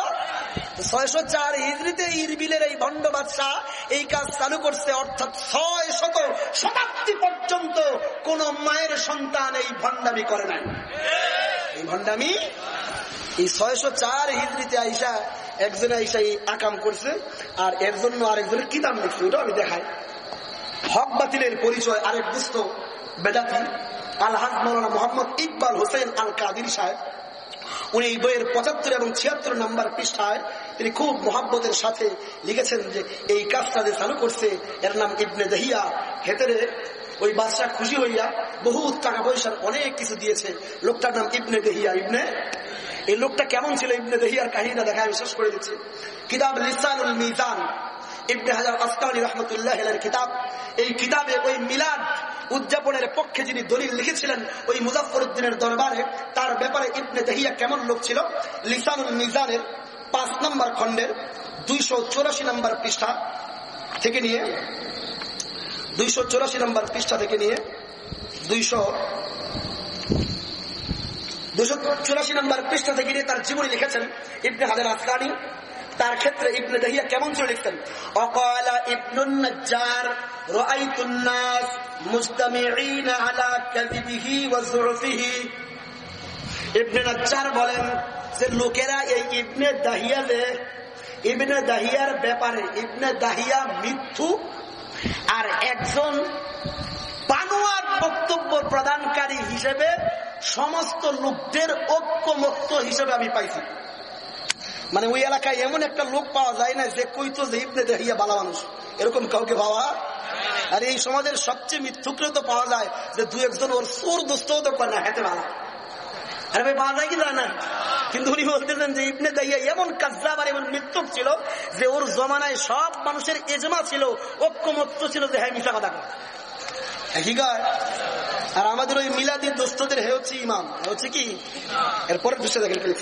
ছয়শো চার হিজড়িতে ইরবিলের এই ভণ্ড বাদশাহ এই কাজ চালু করছে, অর্থাৎ ছয় শত শতাব্দী পর্যন্ত কোন মায়ের সন্তান এই ভণ্ডামি করে নাই। এই ভণ্ডামি, এই ছয়শো চার হিজড়িতে আইসা, একজনে আইসা এই আকাম করছে, আর এর জন্য আরেকজনের কিতাব লিখছে ওটা আমি দেখাই। হক বাতিলের পরিচয় আরেক দুস্থ বেদাতি, আলহাজ মৌলানা মোহাম্মদ ইকবাল হোসেন আল কাদির সাহেব। উনি এই বইয়ের পঁচাত্তর এবং ছিয়াত্তর নাম্বার পৃষ্ঠায় তিনি খুব মহাব্বতের সাথে লিখেছেন যে, এই কাজটা যে চালু করছে, এর নাম ইবনে দহিয়া। হেতেরে ওই বাদশাহ খুশি হইয়া বহু টাকা পয়সার অনেক কিছু দিয়েছে। লোকটার নাম ইবনে দেহিয়া। ইবনে, এই লোকটা কেমন ছিল? ইবনে দেহিয়ার কাহিনীটা দেখা আমি শেষ করে দিচ্ছি। কিতাব লিসানুল মিজান। ইবনে হাজার আসকানি রহমতুল্লাহ কিতাব। এই কিতাবে ওই মিলাদ উদযাপনের পক্ষে যিনি দলিল লিখেছিলেন, ওই মুজাফর উদ্দিনের দরবারে, তার ব্যাপারে ইবনে দেহিয়া কেমন লোক ছিল? লিসানুল মিজানের পাঁচ নম্বর খণ্ডের দুইশো নম্বর পৃষ্ঠা থেকে নিয়ে, দুইশো নম্বর পৃষ্ঠা থেকে নিয়ে, দুইশো দুশো চুরাশি নম্বর পৃষ্ঠা থেকে নিয়ে তার জীবনী লিখেছেন ইবনে হাজার আসকানি তার ক্ষেত্রে ইবনে দাহিয়া কেমন ছিল লিখতেন? অকালা ইবনুন নাজ্জার, রাআইতুন আলা কাযিবিহি ওয়া যুরফিহি। ইবনে নাজ্জার বলেন যে লোকেরা এই ইবনে দাহিয়া যে ইবনে দাহিয়ার ব্যাপারে, ইবনে দাহিয়া মৃত্যু আর একজন বানোয়ার বক্তব্য প্রদানকারী হিসেবে সমস্ত লোকদের ঐক্যমত্য হিসেবে আমি পাইছি। মানে ওই এলাকায় এমন একটা লোক পাওয়া যায় না যে কইতো যে ইবনে দেহিয়া বালা মানুষ। এরকম কাউকে পাওয়া? আর এই সমাজের সবচেয়ে মিথ্যুকরে তো পাওয়া যায় যে দু একজন ওর সোর দোস্ত তো করে না, হেতে ভালো আরে ভাই পাওয়া যায় কি যায় না? কিন্তু উনি বলতেছেন যে, ইবনে দাইয়া এমন কাজরাব আর এমন মৃত্যু ছিল যে, ওর জমানায় সব মানুষের এজমা ছিল, ঐক্যমত্য ছিল যে হ্যাঁ মিশা কথা কয়। আর আমাদের ওই মিলাদি দোস্তদের হে হচ্ছে ইমাম। হচ্ছে কি? এরপরের দৃশ্য দেখেন প্লিজ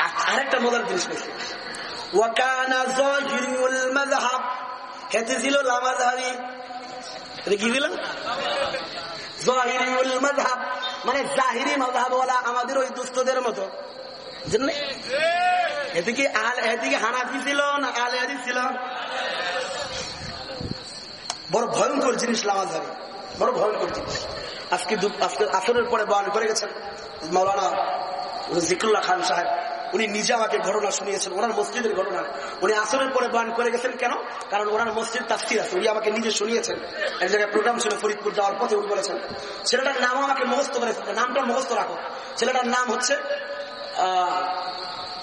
আরেকটা মজার জিনিস পেয়েছি ওয়াকানা জহিরুল মাযহাব। খেতে ছিল লামাযহাবি। এটা কি দিলাম জহিরুল মাযহাব। মানে জাহিরি মাযহাব ওয়ালা আমাদের ওই দুস্থদের মতো। এদিকে আল এদিকে হানাফি ছিল না আল হাদিস ছিল? বড় ভয়ঙ্কর জিনিস লামাজারি বড় ভয়ঙ্কর জিনিস। আজকে আজকে আসরের পরে বয়ান করে গেছেন মৌলানা জিকুল্লাহ খান সাহেব। উনি নিজে আমাকে ঘটনা শুনিয়েছেন, ওনার মসজিদের ঘটনা। উনি আসরের পরে বয়ান করে গেছেন কেন? কারণ ওনার মসজিদ তাফসির আছে, উনি আমাকে নিজে শুনিয়েছেন। এক জায়গায় প্রোগ্রাম ছিল ফরিদপুর যাওয়ার পথে উনি বলেছেন, ছেলেটার নাম আমাকে মুখস্থ করেছেন নামটা মুখস্থ রাখো। ছেলেটার নাম হচ্ছে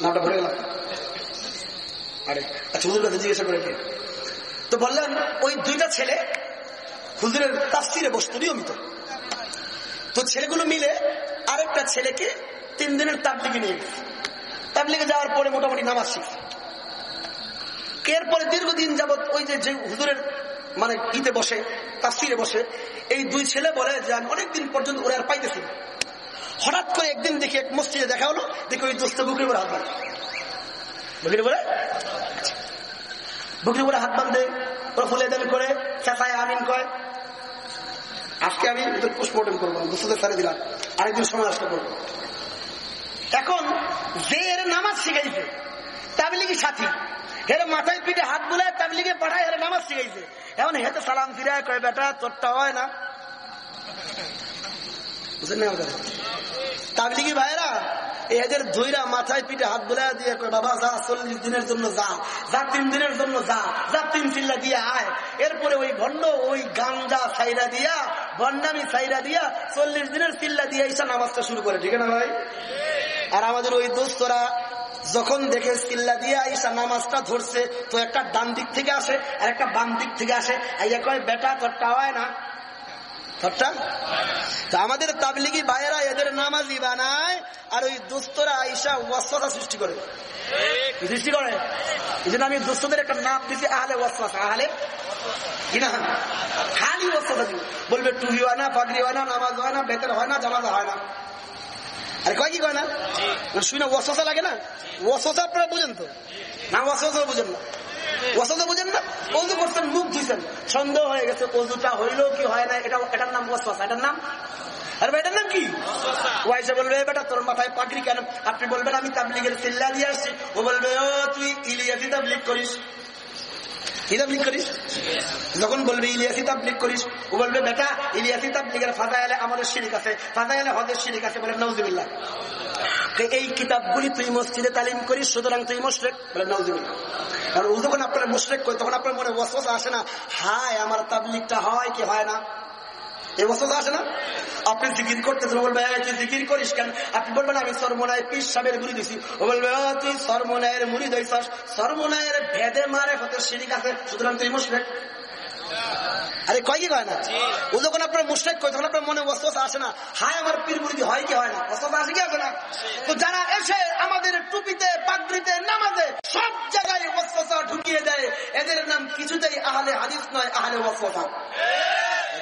নামটা ভরে গেলাম। আরে আচ্ছা হুজুর কাছে জিজ্ঞাসা করে? তো বললেন, ওই দুইটা ছেলে হুজুরের তাফসিরে বসতো, নিয়মিত। তো ছেলেগুলো মিলে আরেকটা ছেলেকে তিন দিনের তাবলিগে নিয়ে গেছে। তাবলিগে যাওয়ার পরে মোটামুটি নামাজ শিখছে এরপরে দীর্ঘদিন যাবৎ ওই যে যে হুজুরের মানে ইতে বসে, তাফসিরে বসে, এই দুই ছেলে বলে যে, আমি অনেকদিন পর্যন্ত ওরা আর পাইতেছি হঠাৎ করে একদিন দেখি এক মসজিদে দেখা হলো, দেখি ওই দোস্ত বুকের উপরে হাত বাঁধে। বুকের উপরে বুকের উপরে হাত বাঁধে ওরা ফুলে দেন করে, চেঁচায় আমিন কয়, আজকে আমি পোস্টমর্টম করব দুশোদের সারে দিলাম, আরেকদিন সময় আসতে করব। এখন যে এর নামাজ শিখাইছে। তাবলিগি সাথী। হের মাথায় পিঠে হাত বুলায় তাবলিগে পাঠায় হের নামাজ শিখাইছে। এখন হেতে সালাম ফিরায় কয়, বেটা, তোরটা হয় না। বুঝলেন তাবলিগি ভাইরা এদের ধৈরা মাথায় পিঠে হাত বুলায় দিয়ে কয়, বাবা, যা চল্লিশ দিনের জন্য যা যা তিন দিনের জন্য যা যা তিন চিল্লা দিয়ে আয়। এরপরে ওই ভণ্ড ওই গাঞ্জা সাইরা দিয়া ভণ্ডামি সাইরা দিয়া চল্লিশ দিনের চিল্লা দিয়ে ঈশা নামাজটা শুরু করে। ঠিক না ভাই? আর আমাদের ওই দোস্তরা যখন দেখে চিল্লা দিয়ে আইসা নামাজটা ধরছে তো একটা ডান দিক থেকে আসে আর একটা বাম দিক থেকে আসে। আইয়া কয় বেটা তোরটা হয় না? তোরটা? তো আমাদের তাবলিগি ভাইয়েরা এদের নামাজি বানায় আর ওই দুস্তরা আইসা ওয়াসওয়াসা সৃষ্টি করে। সৃষ্টি করে? এই জন্য আমি দুস্তদের একটা নাম দিচ্ছি আহলে ওয়াসওয়াসা। আহলে? কিনা খালি দিব। বলবে টুপি হয় না পাগড়ি হয় না নামাজ হয় না বেতর হয় না জামাজা হয় না। আরে কয় কি কয় না? শুই না, ওয়াসওয়াসা লাগে না? ওয়াসওয়াসা আপনারা বুঝেন তো? না, ওয়াসওয়াসা বুঝেন না। ওয়াসওয়াসা বুঝেন না? অজু করছেন, মুখ ধুইছেন। সন্দেহ হয়ে গেছে অজুটা হইল কি হয় না এটা, এটার নাম ওয়াসওয়াসা, এটার নাম? আরে এটার নাম কি? ওয়াইসে বলবে তোর মাথায় পাগড়ি কেন? আপনি বলবেন, আমি তাবলিগের চিল্লা দিয়ে আসছি। ও বলবে, ও, তুই ইলিয়াসি তাবলিগ করিস। কি তাবলিগ করিস। যখন বলবে, ইলিয়াসি তাবলিগ করিস। ও বলবে, বেটা, ইলিয়াসি তাবলিগের ফাঁদা এলে আমাদের শিরিক আছে। ফাঁদা এলে হদের শিরিক আছে বলে নৌজুবিল্লাহ এই কিতাবগুলি তুই মসজিদে তালিম করিস, সুতরাং তুই মুশরেক বলে নৌজুবিল্লাহ কারণ ও যখন আপনার মুশরেক করি তখন আপনার মনে বসবাস আসে না, হায়, আমার তাবলিকটা হয় কি হয় না? এই ওয়াসওয়াসা আসে না? আপনি জিকির করতেছেন বলবে তুই জিকির করিস কেন? আপনি বলবেন আমি সরমনায় পিস সাহেবের মুড়ি দিছি। ও বলবে তুই সরমনায়ের মুড়ি দিছস সরমনায়ের ভেদে মারে হতে শিরিক আছে সুতরাং তুই মুশরেক আরে কয় কি কয় না? ও যখন আপনার মুশ্রেক কয় তখন আপনার মনে ওয়াসওয়াসা আসে না। হায় আমার পীর মুড়ি হয় কি হয় না? ওয়াসওয়াসা আসে কি আসে না? তো যারা এসে আমাদের টুপিতে পাগড়িতে নামাজে সব জায়গায় ওয়াসওয়াসা ঢুকিয়ে দেয় এদের নাম কিছুতেই আহলে হাদিস নয় আহলে ওয়াসওয়াসা।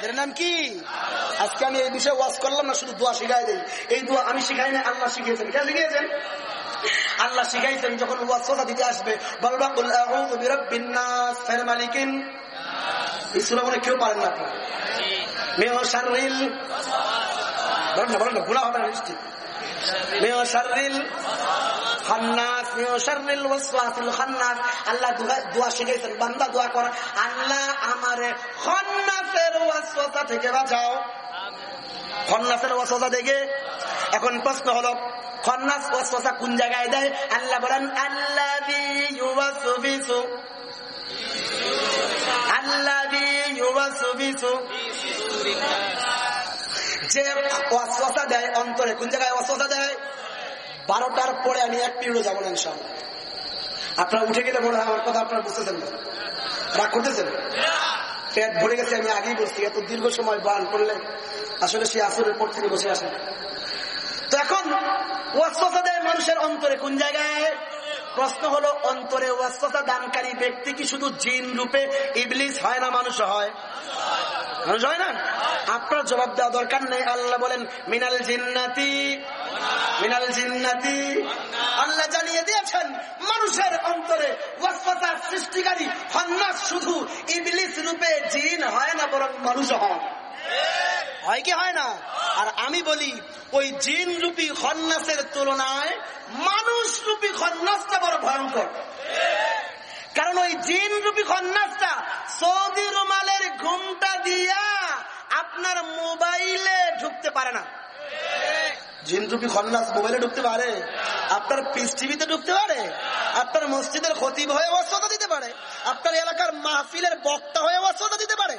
এদের নাম কি? আজকে আমি এই বিষয়ে ওয়াজ করলাম না, শুধু দোয়া শিখাই দিই। এই দোয়া আমি শিখাই না আল্লাহ শিখিয়েছেন। কে শিখিয়েছেন? আল্লাহ শিখাইছেন, যখন ওয়াসওয়াসা দিতে আসবে, বলবা, কুল আউযু বিরাব্বিন নাস, ফের মালিকিন। এই কেউ পারেন না আপনারা। মেয় শাররিল। বলেন না বলেন না, ভুলা হবে না, নিশ্চিত। মেয় শাররিল। আল্লাহ বান্দা কর। আল্লাহ আমারে থেকে দেখে এখন প্রশ্ন হলো, খন্নাস ওয়াসওয়াসা কোন জায়গায় দেয়? আল্লাহ বলেন ইউওয়াসবিসু যে ওয়াসওয়াসা দেয়, অন্তরে কোন জায়গায় ওয়াসওয়াসা দেয়? বারোটার পরে আমি এক পিরিয়ডে যাব না ইনশাল আপনারা উঠে গেলে মনে হয় আমার কথা আপনারা বুঝতেছেন না। রাগ করতেছেন? পেট ভরে গেছে, আমি আগেই বসছি এত দীর্ঘ সময় বান করলে আসলে সে আসরের পর থেকে বসে আসেন। তো এখন এখন দেয় মানুষের অন্তরে কোন জায়গায় প্রশ্ন হলো, অন্তরে ওয়াসওয়াসা দানকারী ব্যক্তি কি শুধু জিন রূপে ইবলিস হয় না মানুষ হয়? মানুষ হয় না? আপনার জবাব দেওয়া দরকার নেই। আল্লাহ বলেন, মিনাল জিন্নাতি মিনাল জিন্নাতি। আল্লাহ জানিয়ে দিয়েছেন, মানুষের অন্তরে ওয়াসওয়াসা সৃষ্টিকারী হন্নাস শুধু ইবলিস রূপে জিন হয় না, বরং মানুষ হয়। হয় কি হয় না? আর আমি বলি, ওই জিন রূপী খন্নাসের তুলনায় রূপী খন্নাসটা বড় ভয়ঙ্কর। কারণ ওই জিন রূপী খন্নাসটা সৌদি রুমালের ঘুমটা দিয়া আপনার মোবাইলে ঢুকতে পারে না। জিন রূপী খন্নাস মোবাইলে ঢুকতে পারে। আপনার পিস ঢুকতে পারে। আপনার মসজিদের খতিব হয়ে অস্বতা দিতে পারে। আপনার এলাকার মাহফিলের বক্তা হয়ে অস্বতা দিতে পারে।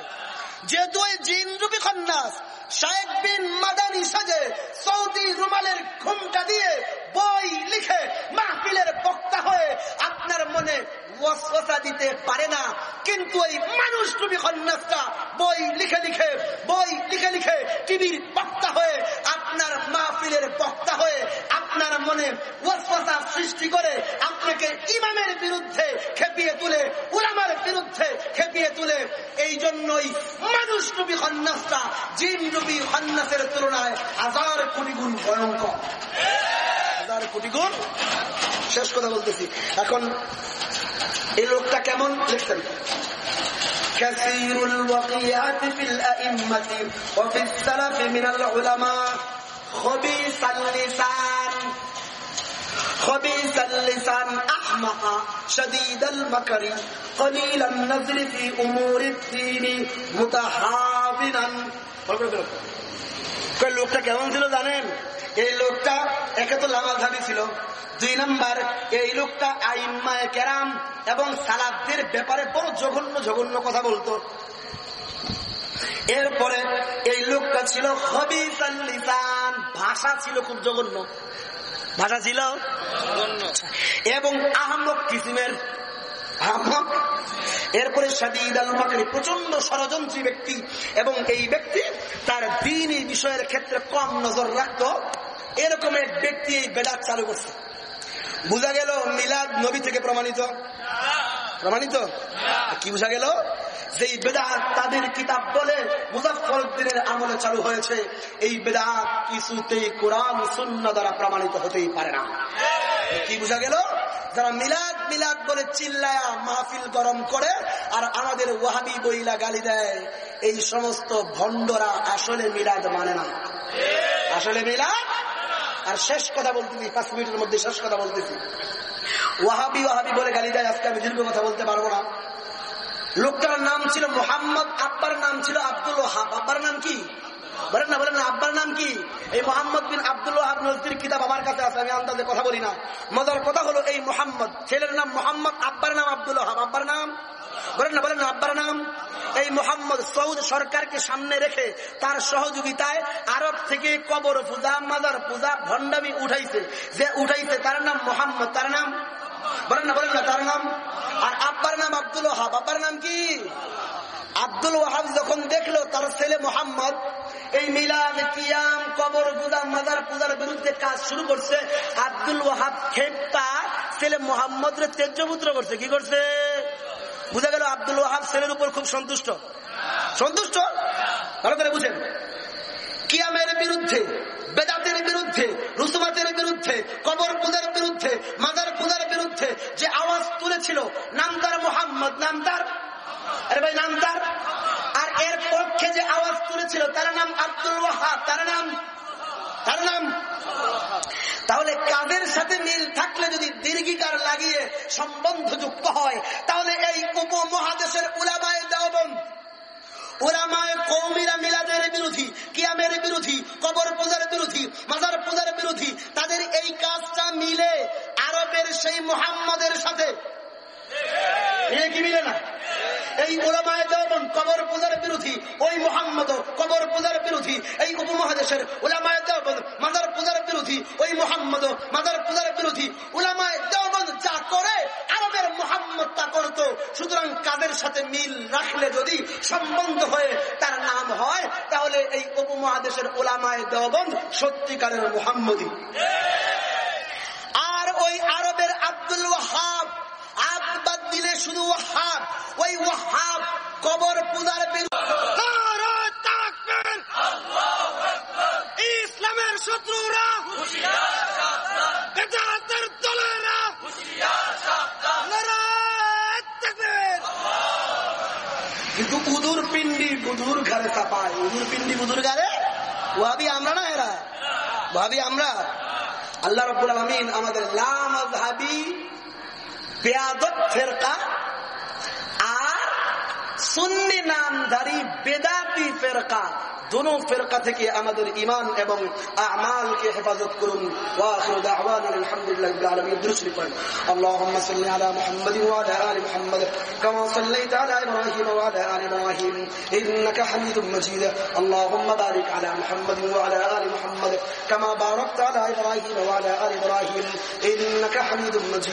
যেহেতু ওই জিন রূপী খন্নাস শাহেদ বিন মাদানি সাজে সৌদি রুমালের ঘুমটা দিয়ে বই লিখে মাহফিলের বক্তা হয়ে আপনার মনে ওয়াসওয়াসা দিতে পারে না। কিন্তু ওই মানুষ রূপী খন্নাসটা বই লিখে লিখে, বই লিখে লিখে টিভির বক্তা হয়ে আপনার মাহফিলের বক্তা হয়ে আপনার মনে ওয়াসওয়াসা সৃষ্টি করে আপনাকে ইমামের বিরুদ্ধে খেপিয়ে তুলে, উলামার বিরুদ্ধে খেপিয়ে তুলে। এই জন্যই মানুষ রূপী খন্নাসটা জিন রূপী খন্নাসের তুলনায় হাজার কোটি গুণ ভয়ঙ্কর। হাজার কোটি গুণ? শেষ কথা বলতেছি। এখন এই লোকটা কেমন লিখছেন كثير الوقيات في الأئمة وفي السلف من العلماء خبيث اللسان خبيث اللسان أحمق شديد المكر قليل النظر في أمور الدين متحابنا লোকটা কেমন ছিল জানেন এই লোকটা একে তো লামাধাবি ছিল। দুই নাম্বার এই লোকটা আইম্মায় কেরাম এবং সালাদদের ব্যাপারে বড় জঘন্য জঘন্য কথা বলতো। এরপরে এই লোকটা ছিল হবিসান ভাষা ছিল খুব জঘন্য। ভাষা ছিল? এবং আহমক কিসিমের। আহমক। এরপরে সাদিদ আল মাকরি প্রচণ্ড ষড়যন্ত্রী ব্যক্তি। এবং এই ব্যক্তি তার দিন এই বিষয়ের ক্ষেত্রে কম নজর রাখত। এরকম এক ব্যক্তি এই বেদাত চালু করছে। বোঝা গেল মিলাদ নবী থেকে প্রমাণিত? প্রমাণিত? কি বোঝা গেল? যে বেদাত তাদের কিতাব বলে মুজাফরুদ্দিনের আমলে চালু হয়েছে, এই বেদাত কিছুতেই কোরআন শূন্য দ্বারা প্রমাণিত হতেই পারে না। কি বোঝা গেল? যারা মিলাদ মিলাদ বলে চিল্লায়া মাহফিল গরম করে আর আমাদের ওয়াহাবি বইলা গালি দেয়, এই সমস্ত ভণ্ডরা আসলে মিলাদ মানে না। আসলে মিলাদ আর শেষ কথা বলতেছি, পাঁচ মিনিটের মধ্যে শেষ কথা বলতেছি। ওয়াহাবি ওয়াহাবি বলে গালি দেয়, আজকে আমি দীর্ঘ কথা বলতে পারব না। লোকটার নাম ছিল মোহাম্মদ, আব্বার নাম ছিল আব্দুল ওহাব আব্বার নাম কি? বলেন না বলেন না, আব্বার নাম কি? এই মোহাম্মদ বিন আব্দুল ওহাব নজদির কিতাব আমার কাছে আছে, আমি আন্দাজে কথা বলি না। মজার কথা হলো এই মোহাম্মদ, ছেলের নাম মোহাম্মদ, আব্বার নাম আব্দুল ওহাব আব্বার নাম? বলেন না, বলেন আব্বার নাম? এই মোহাম্মদ সৌদ সরকারকে সামনে রেখে তার সহযোগিতায় আরব থেকে কবর পূজা, মাজার পূজা, ভণ্ডামি উঠাইছে। যে উঠাইছে তার নাম মোহাম্মদ, তার নাম? বলেন না বলেন না, তার নাম? আর আব্বার নাম আব্দুল ওহাব আব্বার নাম কি? আব্দুল ওয়াহাব যখন দেখল তার ছেলে মোহাম্মদ, এই মিলাদ, কিয়াম, কবর গুদা মাদার পূজার বিরুদ্ধে কাজ শুরু করছে, আব্দুল ওয়াহাব খেপটা ছেলে মোহাম্মদ রে তেজ্যপুত্র করছে। কি করছে? বুঝা গেল আব্দুল ওয়াহাব ছেলের উপর খুব সন্তুষ্ট। সন্তুষ্ট? ভালো করে বুঝেন। কিয়ামের বিরুদ্ধে, বেদাতের বিরুদ্ধে রুসুমাতের বিরুদ্ধে কবর পূজার বিরুদ্ধে মাদার পূজার বিরুদ্ধে যে আওয়াজ তুলেছিল নামদার মোহাম্মদ নামদার আরে ভাই, নাম তার? আর এর পক্ষে যে আওয়াজ তুলেছিল, তার নাম আব্দুল ওয়াহাব, তার নাম তার নাম? তাহলে কাদের সাথে মিল থাকলে যদি দীর্ঘিকার লাগিয়ে সম্বন্ধ যুক্ত হয়, তাহলে এই উপমহাদেশের উলামায় দেওবন্দ ওরামায় কৌমিরা মিলাদের বিরোধী, কিয়ামের বিরোধী, কবর পূজার বিরোধী, মাজার পূজার বিরোধী, তাদের এই কাজটা মিলে আরবের সেই মোহাম্মদের সাথে। কি মিলে না? এই ওলামায় দেওবন কবর পূজার বিরোধী, ওই মোহাম্মদ কবর পূজার বিরোধী, এই উপমহাদেশের ওলামায় দেওবন মাজার পূজার বিরোধী, ওই মোহাম্মদ মাজার পূজার বিরোধী। ওলামায় দেওবন যা করে, আরবের মোহাম্মদ তা করত। সুতরাং কাদের সাথে মিল রাখলে যদি সম্বন্ধ হয়ে তার নাম হয়, তাহলে এই উপমহাদেশের ওলামায় দেওবন্দ সত্যিকারের মোহাম্মদী আর ওই আরবের আব্দুল ওয়াহাব আব্বাদ দিলে শুধু ওয়াহাব ওই ওয়াহাব কবর পূজার ইসলামের শত্রুরা বেদাতের দলেরা কিন্তু উদুর পিন্ডি বুধুর ঘরে চাপায় উদুর পিন্ডি বুধুর ঘরে? ভাবি আমরা না এরা? ভাবি আমরা? আল্লাহ রব্বুল আলমিন আমাদের লামী বেয়াদব ফেরকা আর সুন্নি নামধারী বেদাতি ফেরকা দুনো ফেরকা থেকে আমাদের ইমান এবং আমালকে হেফাজত করুন ওয়াখির দাওয়ানা আলহামদুলিল্লাহ আলামিন দুরুসলি পড়ুন আল্লাহুম্মা সাল্লি আলা মুহাম্মাদ ওয়া আলা আলি মুহাম্মাদ কামা সাল্লাইতা আলা ইব্রাহিম ওয়া আলা আলি ইব্রাহিম ইন্নাকা হামিদুম মাজিদ আল্লাহুম্মা বারিক আলা মুহাম্মাদ ওয়া আলা আলি মুহাম্মাদ কামা বারাকতা আলা ইব্রাহিম ওয়া আলা আলি ইব্রাহিম ইন্নাকা হামিদুম মাজিদ